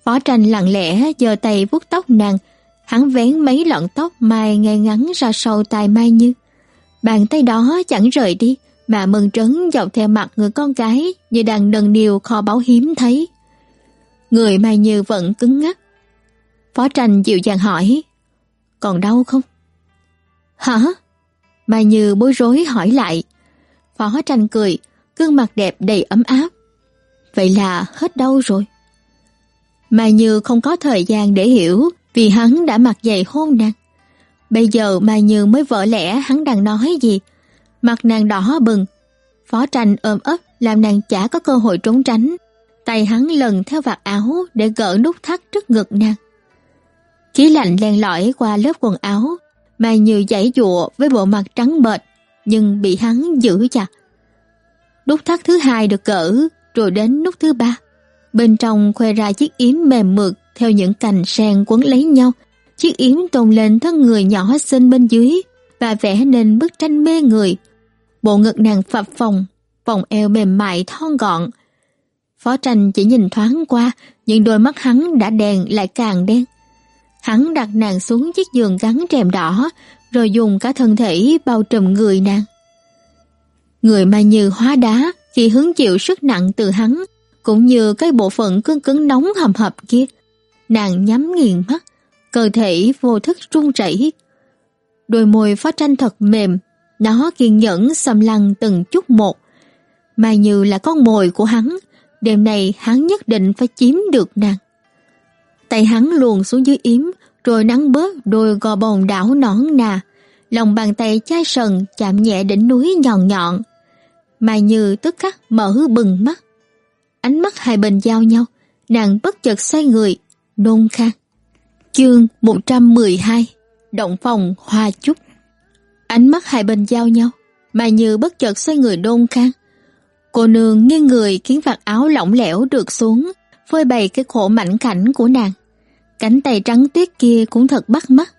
Phó tranh lặng lẽ giơ tay vuốt tóc nàng, hắn vén mấy lọn tóc mai ngay ngắn ra sau tai Mai Như. Bàn tay đó chẳng rời đi, mà mừng trấn dọc theo mặt người con gái như đang nâng niu kho báu hiếm thấy. Người Mai Như vẫn cứng ngắc. Phó tranh dịu dàng hỏi, còn đau không? Hả? Mai Như bối rối hỏi lại. Phó tranh cười, gương mặt đẹp đầy ấm áp. Vậy là hết đau rồi mà Như không có thời gian để hiểu vì hắn đã mặc giày hôn nàng. Bây giờ mà Như mới vỡ lẽ hắn đang nói gì. Mặt nàng đỏ bừng. Phó tranh ôm ấp làm nàng chả có cơ hội trốn tránh. Tay hắn lần theo vạt áo để gỡ nút thắt trước ngực nàng. Khí lạnh len lỏi qua lớp quần áo mà như giãy dụa với bộ mặt trắng bệch, nhưng bị hắn giữ chặt. Nút thắt thứ hai được gỡ rồi đến nút thứ ba. Bên trong khoe ra chiếc yếm mềm mượt theo những cành sen quấn lấy nhau. Chiếc yếm tôn lên thân người nhỏ xinh bên dưới và vẽ nên bức tranh mê người. Bộ ngực nàng phập phồng, vòng eo mềm mại thon gọn. Phó tranh chỉ nhìn thoáng qua, nhưng đôi mắt hắn đã đèn lại càng đen. Hắn đặt nàng xuống chiếc giường gắn rèm đỏ, rồi dùng cả thân thể bao trùm người nàng. Người mà như hóa đá khi hứng chịu sức nặng từ hắn, cũng như cái bộ phận cứng cứng nóng hầm hập kia. Nàng nhắm nghiền mắt, cơ thể vô thức run rẩy. Đôi môi phá tranh thật mềm, nó kiên nhẫn xâm lăng từng chút một. Mà như là con mồi của hắn, đêm này hắn nhất định phải chiếm được nàng. Tay hắn luồn xuống dưới yếm, rồi nắng bớt đôi gò bồng đảo nõn nà. Lòng bàn tay chai sần chạm nhẹ đỉnh núi nhọn nhọn. Mai Như tức khắc mở bừng mắt. Ánh mắt hai bên giao nhau, nàng bất chợt xoay người, nôn khan. Chương 112 Động phòng hoa chúc Ánh mắt hai bên giao nhau, mà Như bất chợt xoay người nôn khan. Cô nương nghiêng người khiến vạt áo lỏng lẻo được xuống, phơi bày cái khổ mảnh khảnh của nàng. Cánh tay trắng tuyết kia cũng thật bắt mắt.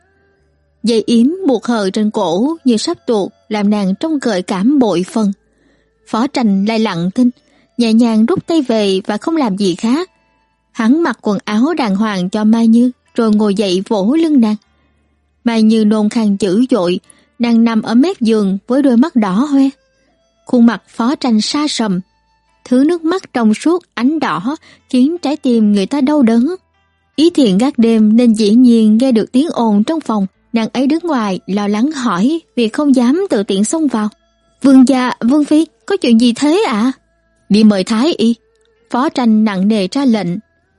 Dây yếm buộc hờ trên cổ như sắp tuột làm nàng trong gợi cảm bội phần. Phó tranh lại lặng thinh, nhẹ nhàng rút tay về và không làm gì khác. Hắn mặc quần áo đàng hoàng cho Mai Như rồi ngồi dậy vỗ lưng nàng. Mai Như nôn khan dữ dội, nàng nằm ở mép giường với đôi mắt đỏ hoe. Khuôn mặt phó tranh xa sầm, thứ nước mắt trong suốt ánh đỏ khiến trái tim người ta đau đớn. Ý thiện gác đêm nên dĩ nhiên nghe được tiếng ồn trong phòng, nàng ấy đứng ngoài lo lắng hỏi vì không dám tự tiện xông vào. Vương gia, Vương Phi, có chuyện gì thế ạ? À? Đi mời Thái y. Phó tranh nặng nề ra lệnh.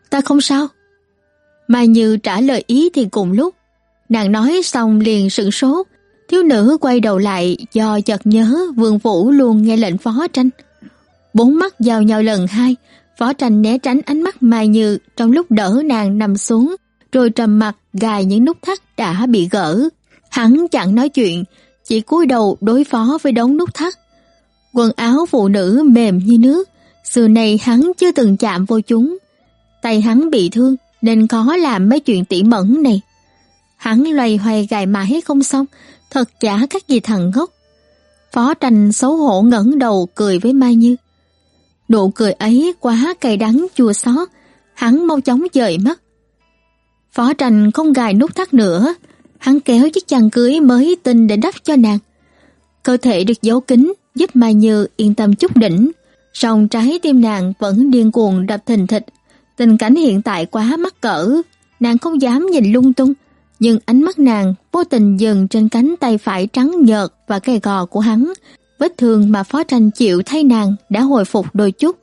Ta không sao. Mai Như trả lời ý thì cùng lúc. Nàng nói xong liền sửng sốt. Thiếu nữ quay đầu lại do chợt nhớ Vương Vũ luôn nghe lệnh phó tranh. Bốn mắt giao nhau lần hai, Phó tranh né tránh ánh mắt Mai Như trong lúc đỡ nàng nằm xuống, rồi trầm mặt gài những nút thắt đã bị gỡ. Hắn chẳng nói chuyện, chỉ cúi đầu đối phó với đống nút thắt. Quần áo phụ nữ mềm như nước, Xưa nay hắn chưa từng chạm vô chúng. Tay hắn bị thương nên khó làm mấy chuyện tỉ mẫn này. Hắn loay hoay gài mãi không xong, thật chả các gì thằng ngốc. Phó tranh xấu hổ ngẩng đầu cười với Mai Như. Nụ cười ấy quá cay đắng chua xót, hắn mau chóng dời mắt. Phó tranh không gài nút thắt nữa, hắn kéo chiếc chăn cưới mới tinh để đắp cho nàng. Cơ thể được giấu kín giúp Mai Như yên tâm chút đỉnh, song trái tim nàng vẫn điên cuồng đập thình thịch. Tình cảnh hiện tại quá mắc cỡ, nàng không dám nhìn lung tung, nhưng ánh mắt nàng vô tình dừng trên cánh tay phải trắng nhợt và cây gò của hắn. Vết thương mà Phó Tranh chịu thay nàng đã hồi phục đôi chút.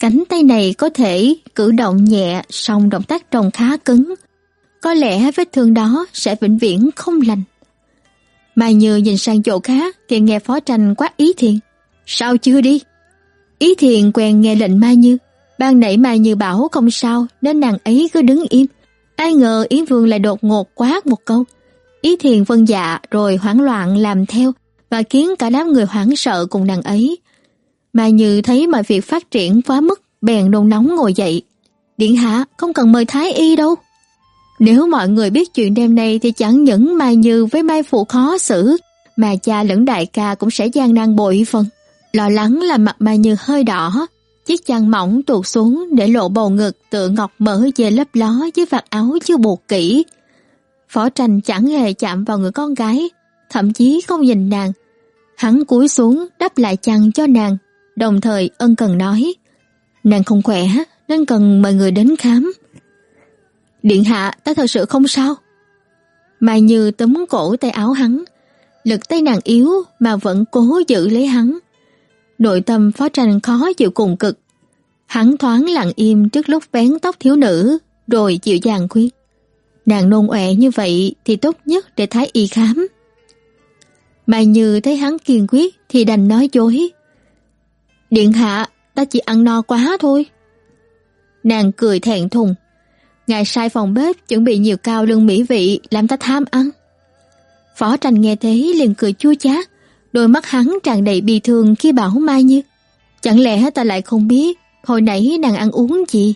Cánh tay này có thể cử động nhẹ, song động tác trông khá cứng. Có lẽ vết thương đó sẽ vĩnh viễn không lành. Mai Như nhìn sang chỗ khác thì nghe Phó Tranh quát Ý Thiền. Sao chưa đi? Ý Thiền quen nghe lệnh Mai Như. Ban nãy Mai Như bảo không sao nên nàng ấy cứ đứng im. Ai ngờ Yến Vương lại đột ngột quát một câu. Ý thiền vân dạ rồi hoảng loạn làm theo và khiến cả đám người hoảng sợ cùng nàng ấy. mai như thấy mọi việc phát triển quá mức, bèn nôn nóng ngồi dậy. Điện hạ, không cần mời Thái Y đâu. Nếu mọi người biết chuyện đêm nay thì chẳng những Mai Như với Mai Phụ khó xử, mà cha lẫn đại ca cũng sẽ gian nan bội phần. Lo lắng là mặt Mai Như hơi đỏ, Chiếc chăn mỏng tuột xuống để lộ bầu ngực tự ngọc mở về lấp ló dưới vạt áo chưa buộc kỹ. Phó tranh chẳng hề chạm vào người con gái, thậm chí không nhìn nàng. Hắn cúi xuống đắp lại chăn cho nàng, đồng thời ân cần nói. Nàng không khỏe nên cần mời người đến khám. Điện hạ ta thật sự không sao. Mai Như túm cổ tay áo hắn, lực tay nàng yếu mà vẫn cố giữ lấy hắn. Nội tâm phó tranh khó chịu cùng cực. Hắn thoáng lặng im trước lúc vén tóc thiếu nữ, rồi dịu dàng khuyên. Nàng nôn ọe như vậy thì tốt nhất để thái y khám. Mai Như thấy hắn kiên quyết thì đành nói dối. Điện hạ, ta chỉ ăn no quá thôi. Nàng cười thẹn thùng. Ngài sai phòng bếp chuẩn bị nhiều cao lương mỹ vị làm ta tham ăn. Phó tranh nghe thế liền cười chua chát, Đôi mắt hắn tràn đầy bi thương khi bảo Mai Như. Chẳng lẽ ta lại không biết hồi nãy nàng ăn uống gì?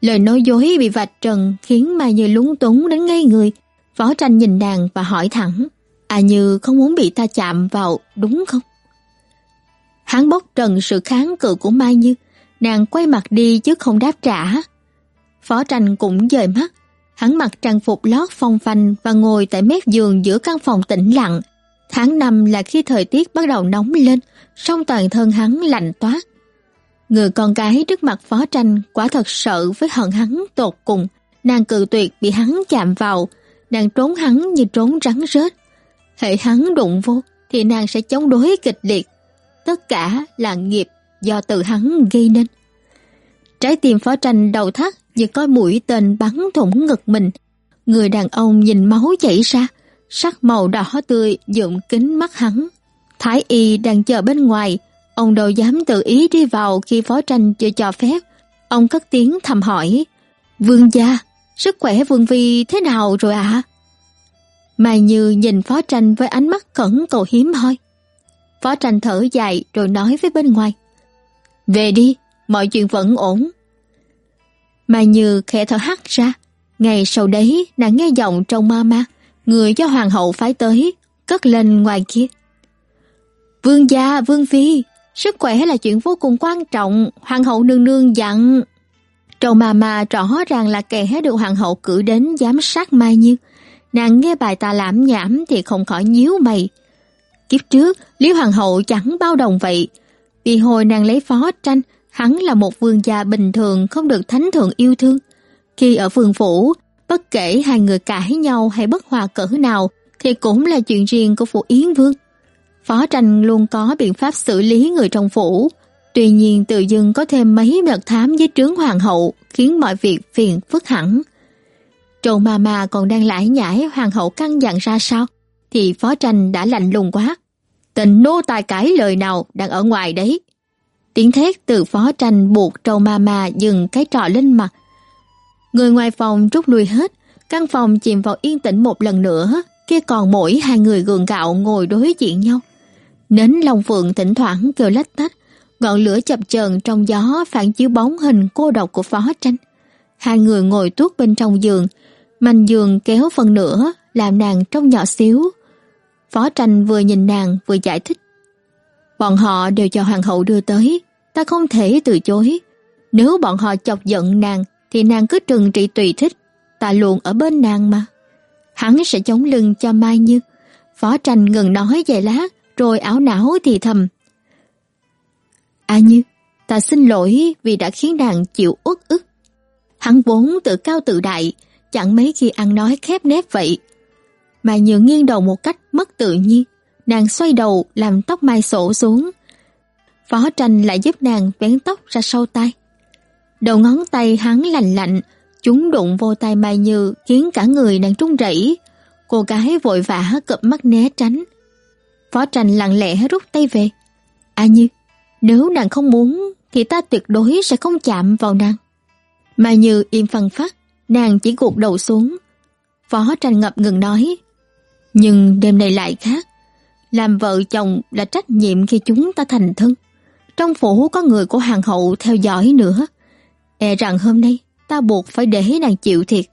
Lời nói dối bị vạch trần khiến Mai Như lúng túng đến ngây người. Phó tranh nhìn nàng và hỏi thẳng. À Như không muốn bị ta chạm vào đúng không? Hắn bóc trần sự kháng cự của Mai Như. Nàng quay mặt đi chứ không đáp trả. Phó tranh cũng dời mắt. Hắn mặc trang phục lót phong phanh và ngồi tại mép giường giữa căn phòng tĩnh lặng Tháng năm là khi thời tiết bắt đầu nóng lên, song toàn thân hắn lạnh toát. Người con gái trước mặt phó tranh quả thật sợ với hận hắn tột cùng. Nàng cự tuyệt bị hắn chạm vào, nàng trốn hắn như trốn rắn rết. Hệ hắn đụng vô thì nàng sẽ chống đối kịch liệt. Tất cả là nghiệp do tự hắn gây nên. Trái tim phó tranh đầu thắt như coi mũi tên bắn thủng ngực mình. Người đàn ông nhìn máu chảy ra, sắc màu đỏ tươi dụng kính mắt hắn. Thái y đang chờ bên ngoài, ông đâu dám tự ý đi vào khi phó tranh chưa cho phép. Ông cất tiếng thầm hỏi, Vương gia, sức khỏe Vương Vi thế nào rồi ạ? À? Mai Như nhìn phó tranh với ánh mắt cẩn cầu hiếm hoi. Phó tranh thở dài rồi nói với bên ngoài, Về đi, mọi chuyện vẫn ổn. Mai Như khẽ thở hắt ra, ngày sau đấy nàng nghe giọng trong ma ma người cho hoàng hậu phái tới, cất lên ngoài kia. Vương gia, vương phi, sức khỏe là chuyện vô cùng quan trọng, hoàng hậu nương nương dặn. Trầu mà mà rõ ràng là kẻ được hoàng hậu cử đến giám sát Mai Như. Nàng nghe bài ta lãm nhảm thì không khỏi nhíu mày. Kiếp trước, Lý Hoàng hậu chẳng bao đồng vậy. Vì hồi nàng lấy phó tranh, hắn là một vương gia bình thường không được thánh thượng yêu thương. Khi ở vương phủ, Bất kể hai người cãi nhau hay bất hòa cỡ nào thì cũng là chuyện riêng của phủ Yến Vương. Phó tranh luôn có biện pháp xử lý người trong phủ. Tuy nhiên tự dưng có thêm mấy mật thám với trướng hoàng hậu khiến mọi việc phiền phức hẳn. Trầu mà mà còn đang lải nhải hoàng hậu căn dặn ra sao thì phó tranh đã lạnh lùng quá. Tình nô tài cãi lời nào đang ở ngoài đấy. Tiếng thét từ phó tranh buộc trầu ma ma dừng cái trò lên mặt Người ngoài phòng rút lui hết, căn phòng chìm vào yên tĩnh một lần nữa, kia còn mỗi hai người gượng gạo ngồi đối diện nhau. Nến Long Phượng thỉnh thoảng kêu lách tách, ngọn lửa chập chờn trong gió phản chiếu bóng hình cô độc của Phó Tranh. Hai người ngồi tuốt bên trong giường, manh giường kéo phần nữa làm nàng trông nhỏ xíu. Phó Tranh vừa nhìn nàng vừa giải thích. Bọn họ đều cho hoàng hậu đưa tới, ta không thể từ chối. Nếu bọn họ chọc giận nàng thì nàng cứ trừng trị tùy thích, ta luôn ở bên nàng mà. Hắn sẽ chống lưng cho Mai Như. Phó Tranh ngừng nói vài lát, rồi ảo não thì thầm. A Như, ta xin lỗi vì đã khiến nàng chịu uất ức. Hắn vốn tự cao tự đại, chẳng mấy khi ăn nói khép nép vậy. Mà Như nghiêng đầu một cách mất tự nhiên, nàng xoay đầu làm tóc mai sổ xuống. Phó Tranh lại giúp nàng vén tóc ra sau tay. Đầu ngón tay hắn lạnh lạnh, chúng đụng vô tay Mai Như khiến cả người nàng trung rẩy. Cô gái vội vã cụp mắt né tránh. Phó Tranh lặng lẽ rút tay về. A Như, nếu nàng không muốn thì ta tuyệt đối sẽ không chạm vào nàng. Mai Như im phăng phát, nàng chỉ gục đầu xuống. Phó Tranh ngập ngừng nói. Nhưng đêm này lại khác. Làm vợ chồng là trách nhiệm khi chúng ta thành thân. Trong phủ có người của hàng hậu theo dõi nữa. E rằng hôm nay, ta buộc phải để nàng chịu thiệt.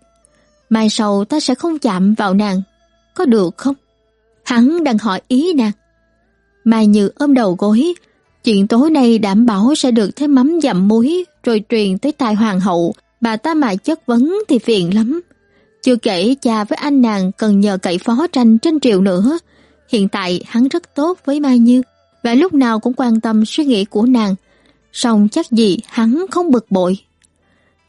Mai sau ta sẽ không chạm vào nàng. Có được không? Hắn đang hỏi ý nàng. Mai Như ôm đầu gối. Chuyện tối nay đảm bảo sẽ được thêm mắm dặm muối rồi truyền tới tai hoàng hậu. Bà ta mà chất vấn thì phiền lắm. Chưa kể cha với anh nàng cần nhờ cậy phó tranh trên triều nữa. Hiện tại hắn rất tốt với Mai Như và lúc nào cũng quan tâm suy nghĩ của nàng. Song chắc gì hắn không bực bội.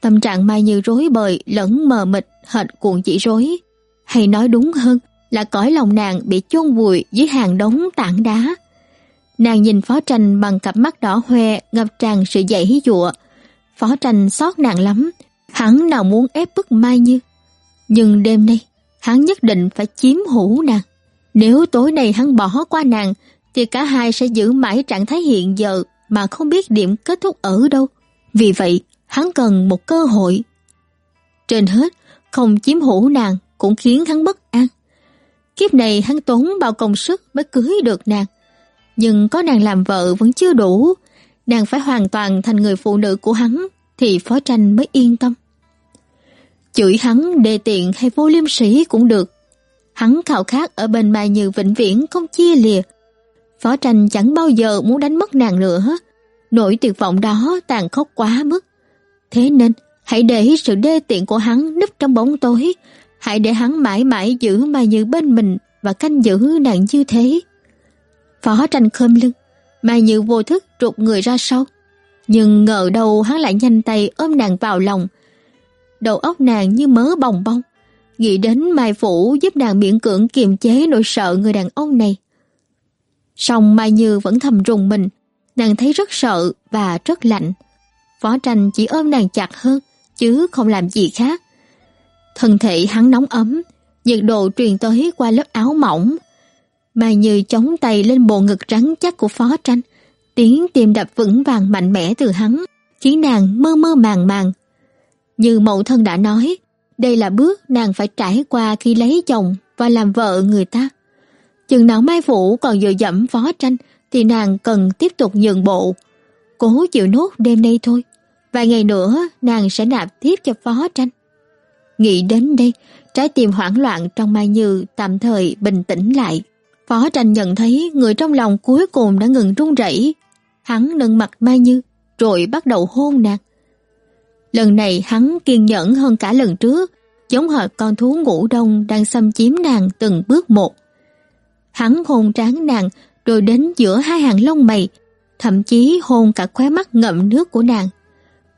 Tâm trạng Mai Như rối bời lẫn mờ mịt hệt cuộn chỉ rối. Hay nói đúng hơn là cõi lòng nàng bị chôn vùi dưới hàng đống tảng đá. Nàng nhìn Phó Tranh bằng cặp mắt đỏ hoe ngập tràn sự dãy dụa. Phó Tranh xót nàng lắm, hắn nào muốn ép bức Mai Như. Nhưng đêm nay, hắn nhất định phải chiếm hữu nàng. Nếu tối nay hắn bỏ qua nàng, thì cả hai sẽ giữ mãi trạng thái hiện giờ mà không biết điểm kết thúc ở đâu. Vì vậy, hắn cần một cơ hội. Trên hết, không chiếm hữu nàng cũng khiến hắn bất an. Kiếp này hắn tốn bao công sức mới cưới được nàng. Nhưng có nàng làm vợ vẫn chưa đủ. Nàng phải hoàn toàn thành người phụ nữ của hắn thì phó tranh mới yên tâm. Chửi hắn đề tiện hay vô liêm sĩ cũng được. Hắn khao khát ở bên Mai Như vĩnh viễn không chia lìa. Phó tranh chẳng bao giờ muốn đánh mất nàng nữa. Nỗi tuyệt vọng đó tàn khốc quá mức. Thế nên, hãy để sự đê tiện của hắn núp trong bóng tối. Hãy để hắn mãi mãi giữ Mai Như bên mình và canh giữ nàng như thế. Phó tranh khơm lưng, Mai Như vô thức rụt người ra sau. Nhưng ngờ đâu hắn lại nhanh tay ôm nàng vào lòng. Đầu óc nàng như mớ bồng bông. Nghĩ đến Mai Phủ giúp nàng miễn cưỡng kiềm chế nỗi sợ người đàn ông này. Song Mai Như vẫn thầm rùng mình, nàng thấy rất sợ và rất lạnh. Phó tranh chỉ ôm nàng chặt hơn, chứ không làm gì khác. Thân thể hắn nóng ấm, nhiệt độ truyền tới qua lớp áo mỏng. Mai Như chống tay lên bộ ngực rắn chắc của phó tranh, tiếng tim đập vững vàng mạnh mẽ từ hắn, khiến nàng mơ mơ màng màng. Như mẫu thân đã nói, đây là bước nàng phải trải qua khi lấy chồng và làm vợ người ta. Chừng nào Mai Vũ còn dựa dẫm phó tranh thì nàng cần tiếp tục nhường bộ. Cố chịu nốt đêm nay thôi. Vài ngày nữa nàng sẽ nạp tiếp cho phó tranh. Nghĩ đến đây, trái tim hoảng loạn trong Mai Như tạm thời bình tĩnh lại. Phó tranh nhận thấy người trong lòng cuối cùng đã ngừng run rẩy. Hắn nâng mặt Mai Như, rồi bắt đầu hôn nàng. Lần này hắn kiên nhẫn hơn cả lần trước, giống hệt con thú ngủ đông đang xâm chiếm nàng từng bước một. Hắn hôn trán nàng, rồi đến giữa hai hàng lông mày, thậm chí hôn cả khóe mắt ngậm nước của nàng.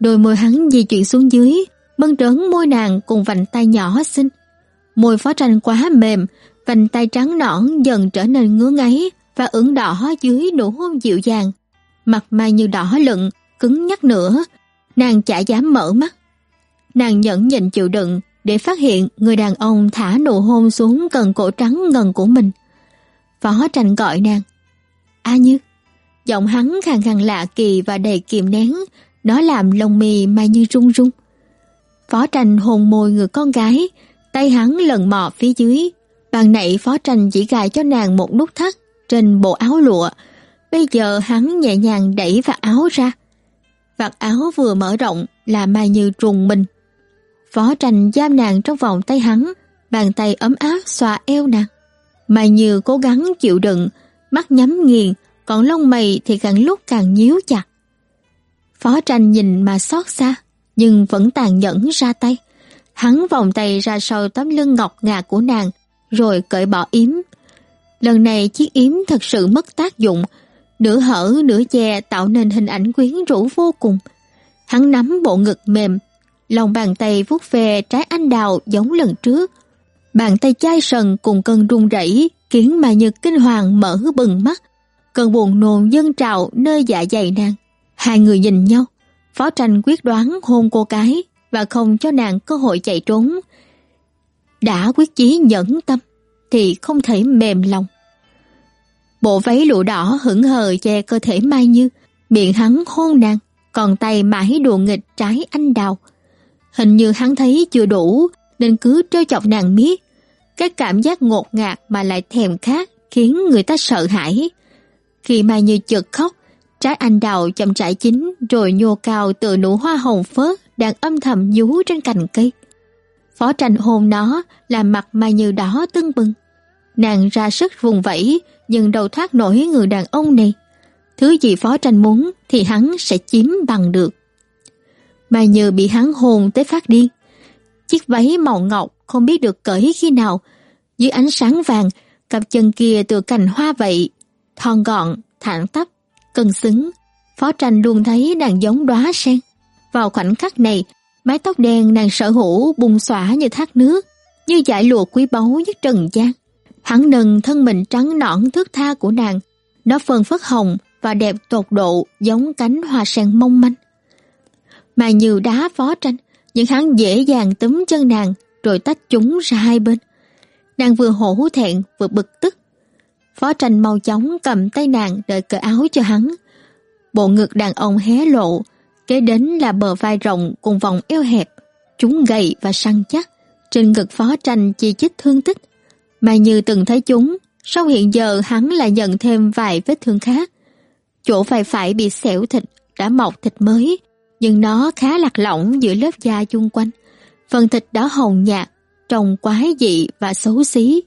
Đôi môi hắn di chuyển xuống dưới, bưng trớn môi nàng cùng vành tay nhỏ xinh. Môi phó tranh quá mềm, vành tay trắng nõn dần trở nên ngứa ngáy và ửng đỏ dưới nụ hôn dịu dàng. Mặt mai như đỏ lựng, cứng nhắc nữa, nàng chả dám mở mắt. Nàng nhẫn nhịn chịu đựng để phát hiện người đàn ông thả nụ hôn xuống cần cổ trắng ngần của mình. Phó tranh gọi nàng. A Như. Giọng hắn khàn khàn lạ kỳ và đầy kiềm nén, nó làm lông mì Mai Như rung rung. Phó tranh hồn môi người con gái, tay hắn lần mò phía dưới. Bàn nãy phó tranh chỉ gài cho nàng một nút thắt trên bộ áo lụa. Bây giờ hắn nhẹ nhàng đẩy vạt áo ra. Vạt áo vừa mở rộng là Mai Như trùng mình. Phó tranh giam nàng trong vòng tay hắn, bàn tay ấm áp xoa eo nàng. Mai Như cố gắng chịu đựng, mắt nhắm nghiền, còn lông mày thì càng lúc càng nhíu chặt. Phó tranh nhìn mà xót xa, nhưng vẫn tàn nhẫn ra tay. Hắn vòng tay ra sau tấm lưng ngọc ngà của nàng, rồi cởi bỏ yếm. Lần này chiếc yếm thật sự mất tác dụng, nửa hở nửa che tạo nên hình ảnh quyến rũ vô cùng. Hắn nắm bộ ngực mềm, lòng bàn tay vuốt về trái anh đào giống lần trước. Bàn tay chai sần cùng cơn run rẩy khiến mà Nhật kinh hoàng mở bừng mắt, cơn buồn nôn dâng trào nơi dạ dày nàng. Hai người nhìn nhau, Phó Tranh quyết đoán hôn cô cái và không cho nàng cơ hội chạy trốn. Đã quyết chí nhẫn tâm thì không thể mềm lòng. Bộ váy lụa đỏ hững hờ che cơ thể Mai Như, miệng hắn hôn nàng, còn tay mãi đùa nghịch trái anh đào. Hình như hắn thấy chưa đủ nên cứ trêu chọc nàng miết. Cái cảm giác ngột ngạt mà lại thèm khát khiến người ta sợ hãi. Khi Mai Như chợt khóc, trái anh đào chậm rãi chín rồi nhô cao từ nụ hoa hồng phớt đang âm thầm nhú trên cành cây. Phó tranh hôn nó làm mặt Mai Như đỏ tưng bừng. Nàng ra sức vùng vẫy nhưng đầu thoát nổi người đàn ông này. Thứ gì phó tranh muốn thì hắn sẽ chiếm bằng được. Mai Như bị hắn hôn tới phát điên. Chiếc váy màu ngọc không biết được cởi khi nào. Dưới ánh sáng vàng, cặp chân kia từ cành hoa vậy. Thon gọn, thẳng tắp, cân xứng. Phó tranh luôn thấy nàng giống đóa sen. Vào khoảnh khắc này, mái tóc đen nàng sở hữu bùng xõa như thác nước, như dải lụa quý báu nhất trần gian. Hắn nâng thân mình trắng nõn thước tha của nàng, nó phần phất hồng và đẹp tột độ giống cánh hoa sen mong manh. Mà nhiều đá phó tranh, nhưng hắn dễ dàng túm chân nàng rồi tách chúng ra hai bên. Nàng vừa hổ thẹn vừa bực tức. Phó tranh mau chóng cầm tay nàng đợi cởi áo cho hắn. Bộ ngực đàn ông hé lộ, kế đến là bờ vai rộng cùng vòng eo hẹp, chúng gầy và săn chắc. Trên ngực phó tranh chi chích thương tích, mà như từng thấy chúng, sau hiện giờ hắn lại nhận thêm vài vết thương khác. Chỗ vai phải bị xẻo thịt, đã mọc thịt mới, nhưng nó khá lạc lõng giữa lớp da chung quanh. Phần thịt đó hồng nhạt, trông quái dị và xấu xí.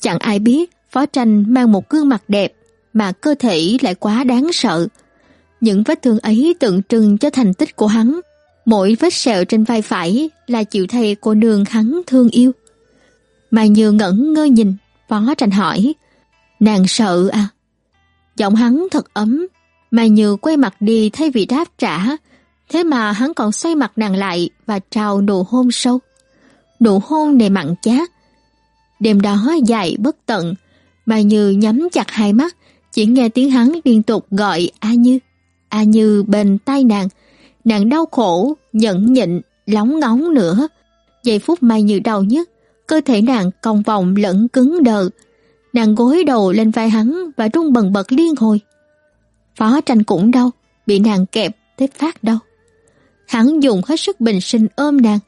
Chẳng ai biết Phó Tranh mang một gương mặt đẹp mà cơ thể lại quá đáng sợ. Những vết thương ấy tượng trưng cho thành tích của hắn. Mỗi vết sẹo trên vai phải là chịu thay cô nương hắn thương yêu. Mai Như ngẩn ngơ nhìn, Phó Tranh hỏi, nàng sợ à? Giọng hắn thật ấm, Mai Như quay mặt đi thay vì đáp trả, thế mà hắn còn xoay mặt nàng lại và trào nụ hôn sâu. Nụ hôn này mặn chát. Đêm đó dài bất tận, mà Như nhắm chặt hai mắt, chỉ nghe tiếng hắn liên tục gọi A Như. A Như bên tai nàng, nàng đau khổ, nhẫn nhịn, lóng ngóng nữa. Giây phút Mai Như đau nhất, cơ thể nàng cong vòng lẫn cứng đờ. Nàng gối đầu lên vai hắn và rung bần bật liên hồi. Phó tranh cũng đau, bị nàng kẹp tới phát đau. Hắn dùng hết sức bình sinh ôm nàng,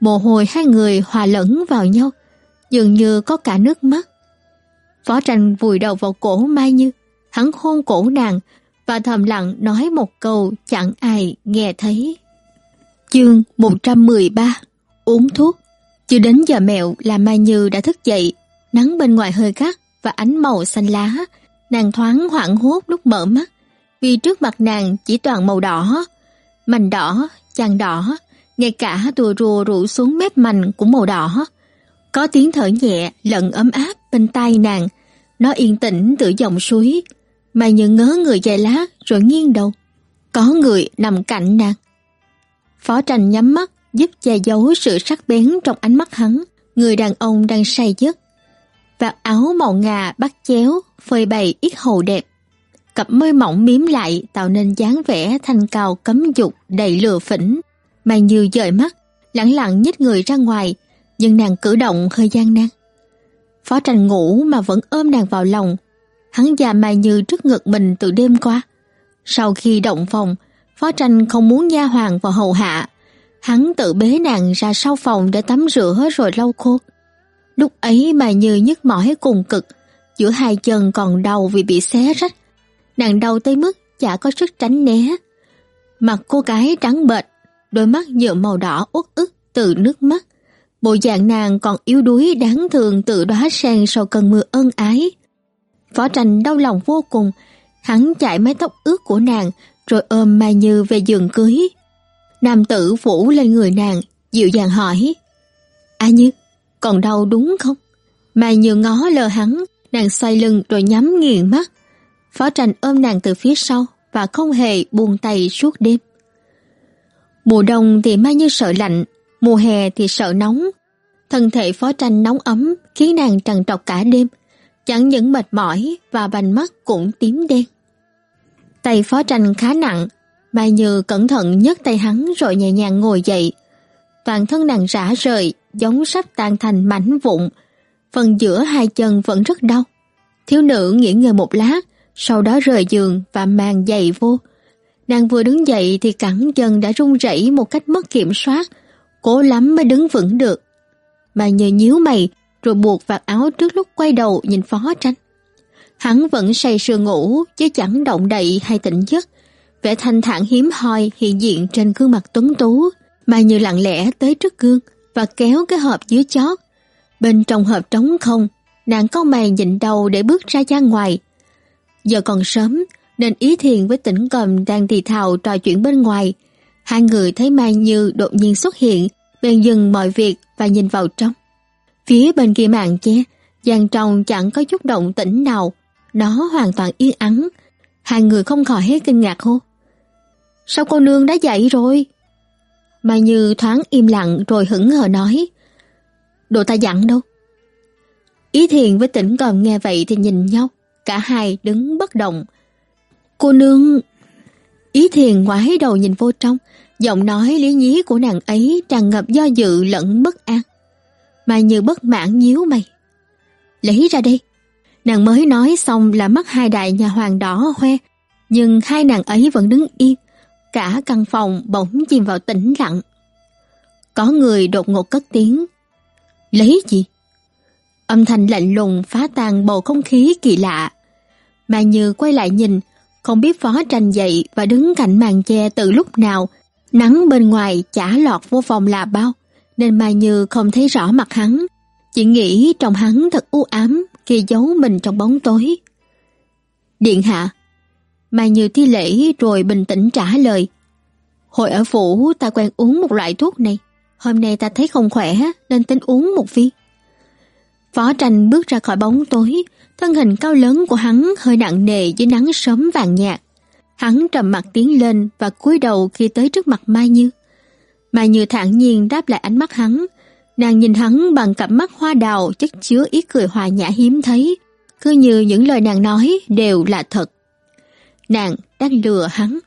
mồ hôi hai người hòa lẫn vào nhau, dường như có cả nước mắt. Phó tranh vùi đầu vào cổ Mai Như, hắn hôn cổ nàng và thầm lặng nói một câu chẳng ai nghe thấy. Chương 113 Uống thuốc chưa đến giờ mẹo là Mai Như đã thức dậy, nắng bên ngoài hơi gắt và ánh màu xanh lá. Nàng thoáng hoảng hốt lúc mở mắt, vì trước mặt nàng chỉ toàn màu đỏ. Mành đỏ, chàng đỏ, ngay cả tua rùa rủ xuống mép mành cũng màu đỏ. Có tiếng thở nhẹ lẫn ấm áp bên tai nàng, nó yên tĩnh tự dòng suối. mà Như ngớ người dài lá rồi nghiêng đầu. Có người nằm cạnh nàng. Phó tranh nhắm mắt, giúp che giấu sự sắc bén trong ánh mắt hắn, người đàn ông đang say giấc. Vạt áo màu ngà bắt chéo, phơi bày ít hầu đẹp. Cặp môi mỏng miếm lại tạo nên dáng vẻ thanh cao cấm dục đầy lừa phỉnh. Mai Như dời mắt, lẳng lặng nhích người ra ngoài, nhưng nàng cử động hơi gian nan. Phó tranh ngủ mà vẫn ôm nàng vào lòng. Hắn già Mai Như trước ngực mình từ đêm qua. Sau khi động phòng, Phó tranh không muốn nha hoàng vào hầu hạ Hắn tự bế nàng ra sau phòng để tắm rửa rồi lau khô. Lúc ấy mà như nhức mỏi cùng cực, giữa hai chân còn đau vì bị xé rách nàng đau tới mức chả có sức tránh né. Mặt cô gái trắng bệch, đôi mắt nhuộm màu đỏ uất ức từ nước mắt. Bộ dạng nàng còn yếu đuối đáng thường tự đóa sen sau cơn mưa ân ái. Phó tranh đau lòng vô cùng, hắn chạy mái tóc ướt của nàng rồi ôm Mai Như về giường cưới. Nam tử phủ lên người nàng, dịu dàng hỏi. A Như, còn đau đúng không? Mai Như ngó lờ hắn, nàng xoay lưng rồi nhắm nghiền mắt. Phó tranh ôm nàng từ phía sau và không hề buông tay suốt đêm. Mùa đông thì Mai Như sợ lạnh, mùa hè thì sợ nóng. Thân thể phó tranh nóng ấm khiến nàng trằn trọc cả đêm, chẳng những mệt mỏi và vành mắt cũng tím đen. Tay phó tranh khá nặng, Mai Như cẩn thận nhấc tay hắn rồi nhẹ nhàng ngồi dậy. Toàn thân nàng rã rời, giống sắp tan thành mảnh vụn. Phần giữa hai chân vẫn rất đau. Thiếu nữ nghỉ ngơi một lát, sau đó rời giường và mang giày vô. Nàng vừa đứng dậy thì cẳng chân đã run rẩy một cách mất kiểm soát, cố lắm mới đứng vững được. Bà nhờ nhíu mày, rồi buộc vạt áo trước lúc quay đầu nhìn phó tranh. Hắn vẫn say sưa ngủ chứ chẳng động đậy hay tỉnh giấc. Vẻ thanh thản hiếm hoi hiện diện trên gương mặt tuấn tú, mà như lặng lẽ tới trước gương và kéo cái hộp dưới chót. Bên trong hộp trống không, nàng có mày nhịn đầu để bước ra ra ngoài. Giờ còn sớm, nên ý thiền với tỉnh cầm đang thì thào trò chuyện bên ngoài. Hai người thấy Mai Như đột nhiên xuất hiện, bèn dừng mọi việc và nhìn vào trong. Phía bên kia màn che, giang trong chẳng có chút động tĩnh nào, nó hoàn toàn yên ắng. Hai người không khỏi hết kinh ngạc hô. Sao cô nương đã dậy rồi? Mai Như thoáng im lặng rồi hững hờ nói. Đồ ta dặn đâu? Ý thiền với tỉnh cầm nghe vậy thì nhìn nhau. Cả hai đứng bất động. Cô nương... Ý thiền ngoái đầu nhìn vô trong. Giọng nói lý nhí của nàng ấy tràn ngập do dự lẫn bất an. mà Như bất mãn nhíu mày. Lấy ra đây. Nàng mới nói xong là mắt hai đại nhà hoàng đỏ hoe, nhưng hai nàng ấy vẫn đứng yên, cả căn phòng bỗng chìm vào tĩnh lặng. Có người đột ngột cất tiếng. Lấy gì? Âm thanh lạnh lùng phá tan bầu không khí kỳ lạ. Mà Như quay lại nhìn, không biết phó tranh dậy và đứng cạnh màn che từ lúc nào. Nắng bên ngoài chả lọt vô phòng là bao, nên Mai Như không thấy rõ mặt hắn. Chỉ nghĩ trong hắn thật u ám khi giấu mình trong bóng tối. Điện hạ, Mai Như thi lễ rồi bình tĩnh trả lời. Hồi ở phủ ta quen uống một loại thuốc này, hôm nay ta thấy không khỏe nên tính uống một viên. Phó tranh bước ra khỏi bóng tối, thân hình cao lớn của hắn hơi nặng nề dưới nắng sớm vàng nhạt. Hắn trầm mặt tiến lên và cúi đầu khi tới trước mặt Mai Như. Mai Như thản nhiên đáp lại ánh mắt hắn, Nàng nhìn hắn bằng cặp mắt hoa đào chất chứa ý cười hòa nhã hiếm thấy, cứ như những lời nàng nói đều là thật. Nàng đang lừa hắn.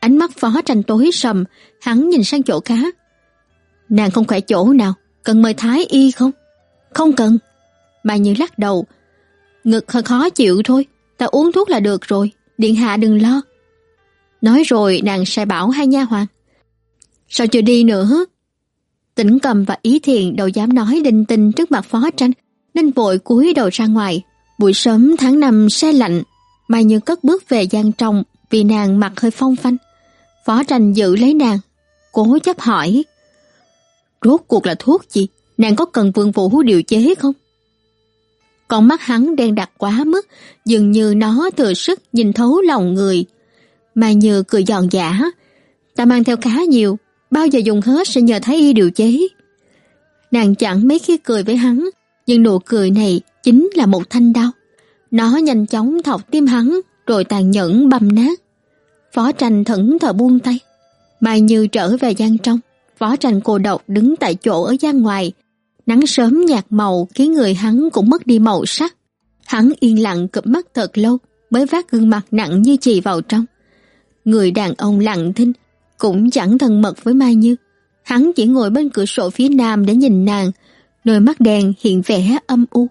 Ánh mắt phó tranh tối sầm, hắn nhìn sang chỗ khác. Nàng không khỏe chỗ nào, cần mời thái y không? Không cần. Bà như lắc đầu. Ngực hơi khó chịu thôi, ta uống thuốc là được rồi, điện hạ đừng lo. Nói rồi nàng sai bảo hai nha hoàng. Sao chưa đi nữa? Tỉnh cầm và ý thiền đâu dám nói đinh tinh trước mặt phó tranh, nên vội cúi đầu ra ngoài. Buổi sớm tháng năm xe lạnh, Mai Như cất bước về gian trong vì nàng mặt hơi phong phanh. Phó tranh giữ lấy nàng, cố chấp hỏi. Rốt cuộc là thuốc gì? Nàng có cần vương vũ điều chế không? Con mắt hắn đen đặc quá mức, dường như nó thừa sức nhìn thấu lòng người. Mai Như cười giòn giả. Ta mang theo khá nhiều, bao giờ dùng hết sẽ nhờ Thái Y điều chế. Nàng chẳng mấy khi cười với hắn, nhưng nụ cười này chính là một thanh đau. Nó nhanh chóng thọc tim hắn, rồi tàn nhẫn băm nát. Phó tranh thẫn thờ buông tay. Mai Như trở về gian trong, phó tranh cô độc đứng tại chỗ ở gian ngoài. Nắng sớm nhạt màu khiến người hắn cũng mất đi màu sắc. Hắn yên lặng cụp mắt thật lâu mới vác gương mặt nặng như chì vào trong. Người đàn ông lặng thinh, cũng chẳng thân mật với Mai Như. Hắn chỉ ngồi bên cửa sổ phía nam để nhìn nàng, đôi mắt đèn hiện vẻ âm u.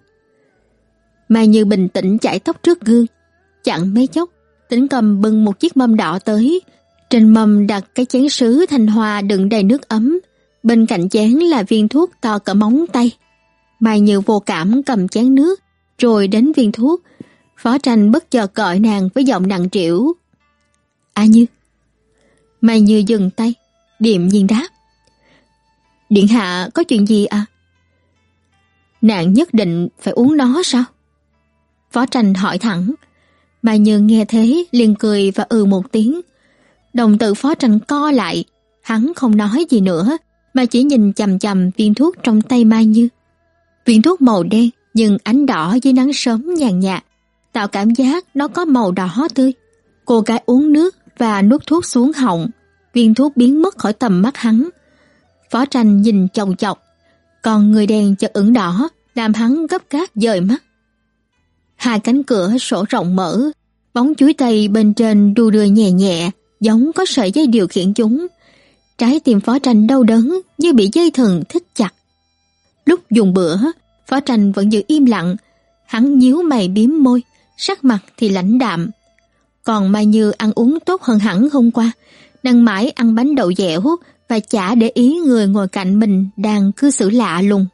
Mai Như bình tĩnh chải tóc trước gương, chẳng mấy chốc, tỉnh cầm bưng một chiếc mâm đỏ tới, trên mâm đặt cái chén sứ thanh hoa đựng đầy nước ấm, bên cạnh chén là viên thuốc to cỡ móng tay. Mai Như vô cảm cầm chén nước, rồi đến viên thuốc, Phó tranh bất chợt gọi nàng với giọng nặng trĩu. A Như. Mai Như dừng tay, điềm nhiên đáp. Điện hạ có chuyện gì à? Nàng nhất định phải uống nó sao? Phó tranh hỏi thẳng. Mai Như nghe thế liền cười và ừ một tiếng. Đồng tử phó tranh co lại, hắn không nói gì nữa, mà chỉ nhìn chầm chầm viên thuốc trong tay Mai Như. Viên thuốc màu đen nhưng ánh đỏ dưới nắng sớm nhàn nhạt, tạo cảm giác nó có màu đỏ tươi. Cô gái uống nước và nuốt thuốc xuống họng, viên thuốc biến mất khỏi tầm mắt hắn. Phó tranh nhìn chồng chọc, còn người đèn chợt ửng đỏ, làm hắn gấp gáp dời mắt. Hai cánh cửa sổ rộng mở, bóng chuối tây bên trên đu đưa nhẹ nhẹ, giống có sợi dây điều khiển chúng. Trái tim phó tranh đau đớn như bị dây thừng thích chặt. Lúc dùng bữa, phó tranh vẫn giữ im lặng, hắn nhíu mày biếm môi, sắc mặt thì lãnh đạm. Còn Mai Như ăn uống tốt hơn hẳn hôm qua, Nàng mãi ăn bánh đậu dẻo và chả để ý người ngồi cạnh mình đang cư xử lạ lùng.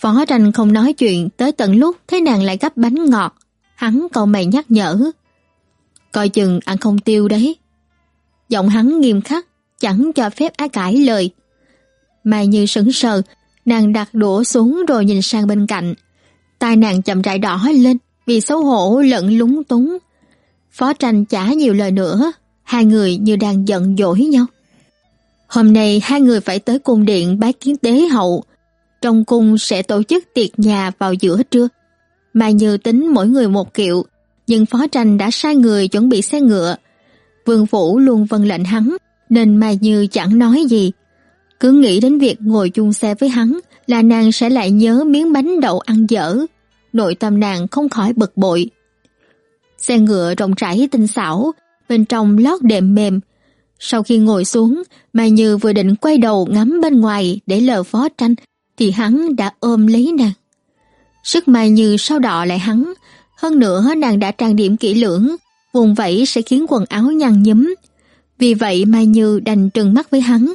Phó tranh không nói chuyện tới tận lúc thấy nàng lại gấp bánh ngọt, hắn cầu mày nhắc nhở. Coi chừng ăn không tiêu đấy. Giọng hắn nghiêm khắc, chẳng cho phép á cãi lời. Mai Như sững sờ, nàng đặt đũa xuống rồi nhìn sang bên cạnh. Tai nàng chậm rãi đỏ lên vì xấu hổ lẫn lúng túng. Phó tranh chả nhiều lời nữa, hai người như đang giận dỗi nhau. Hôm nay hai người phải tới cung điện bái kiến tế hậu. Trong cung sẽ tổ chức tiệc nhà vào giữa trưa. Mai Như tính mỗi người một kiệu, nhưng Phó Tranh đã sai người chuẩn bị xe ngựa. Vương Phủ luôn vâng lệnh hắn, nên Mai Như chẳng nói gì. Cứ nghĩ đến việc ngồi chung xe với hắn là nàng sẽ lại nhớ miếng bánh đậu ăn dở. Nội tâm nàng không khỏi bực bội. Xe ngựa rộng rãi tinh xảo, bên trong lót đệm mềm. Sau khi ngồi xuống, Mai Như vừa định quay đầu ngắm bên ngoài để lờ phó tranh, thì hắn đã ôm lấy nàng. Sức Mai Như sao đọ lại hắn, hơn nữa nàng đã trang điểm kỹ lưỡng, vùng vẫy sẽ khiến quần áo nhăn nhúm. Vì vậy Mai Như đành trừng mắt với hắn.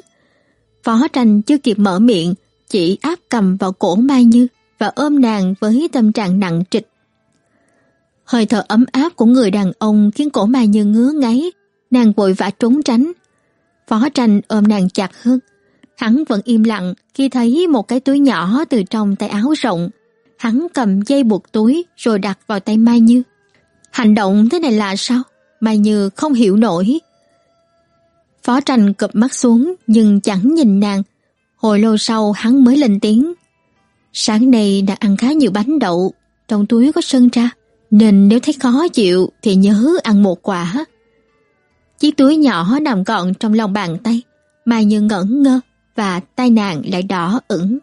Phó tranh chưa kịp mở miệng, chỉ áp cầm vào cổ Mai Như và ôm nàng với tâm trạng nặng trịch. Hơi thở ấm áp của người đàn ông khiến cổ Mai Như ngứa ngáy, nàng vội vã trốn tránh. Phó tranh ôm nàng chặt hơn. Hắn vẫn im lặng khi thấy một cái túi nhỏ từ trong tay áo rộng. Hắn cầm dây buộc túi rồi đặt vào tay Mai Như. Hành động thế này là sao? Mai Như không hiểu nổi. Phó tranh cụp mắt xuống nhưng chẳng nhìn nàng. Hồi lâu sau hắn mới lên tiếng. Sáng nay đã ăn khá nhiều bánh đậu, trong túi có sân ra, nên nếu thấy khó chịu thì nhớ ăn một quả. Chiếc túi nhỏ nằm gọn trong lòng bàn tay, Mai Như ngẩn ngơ và tai nàng lại đỏ ửng.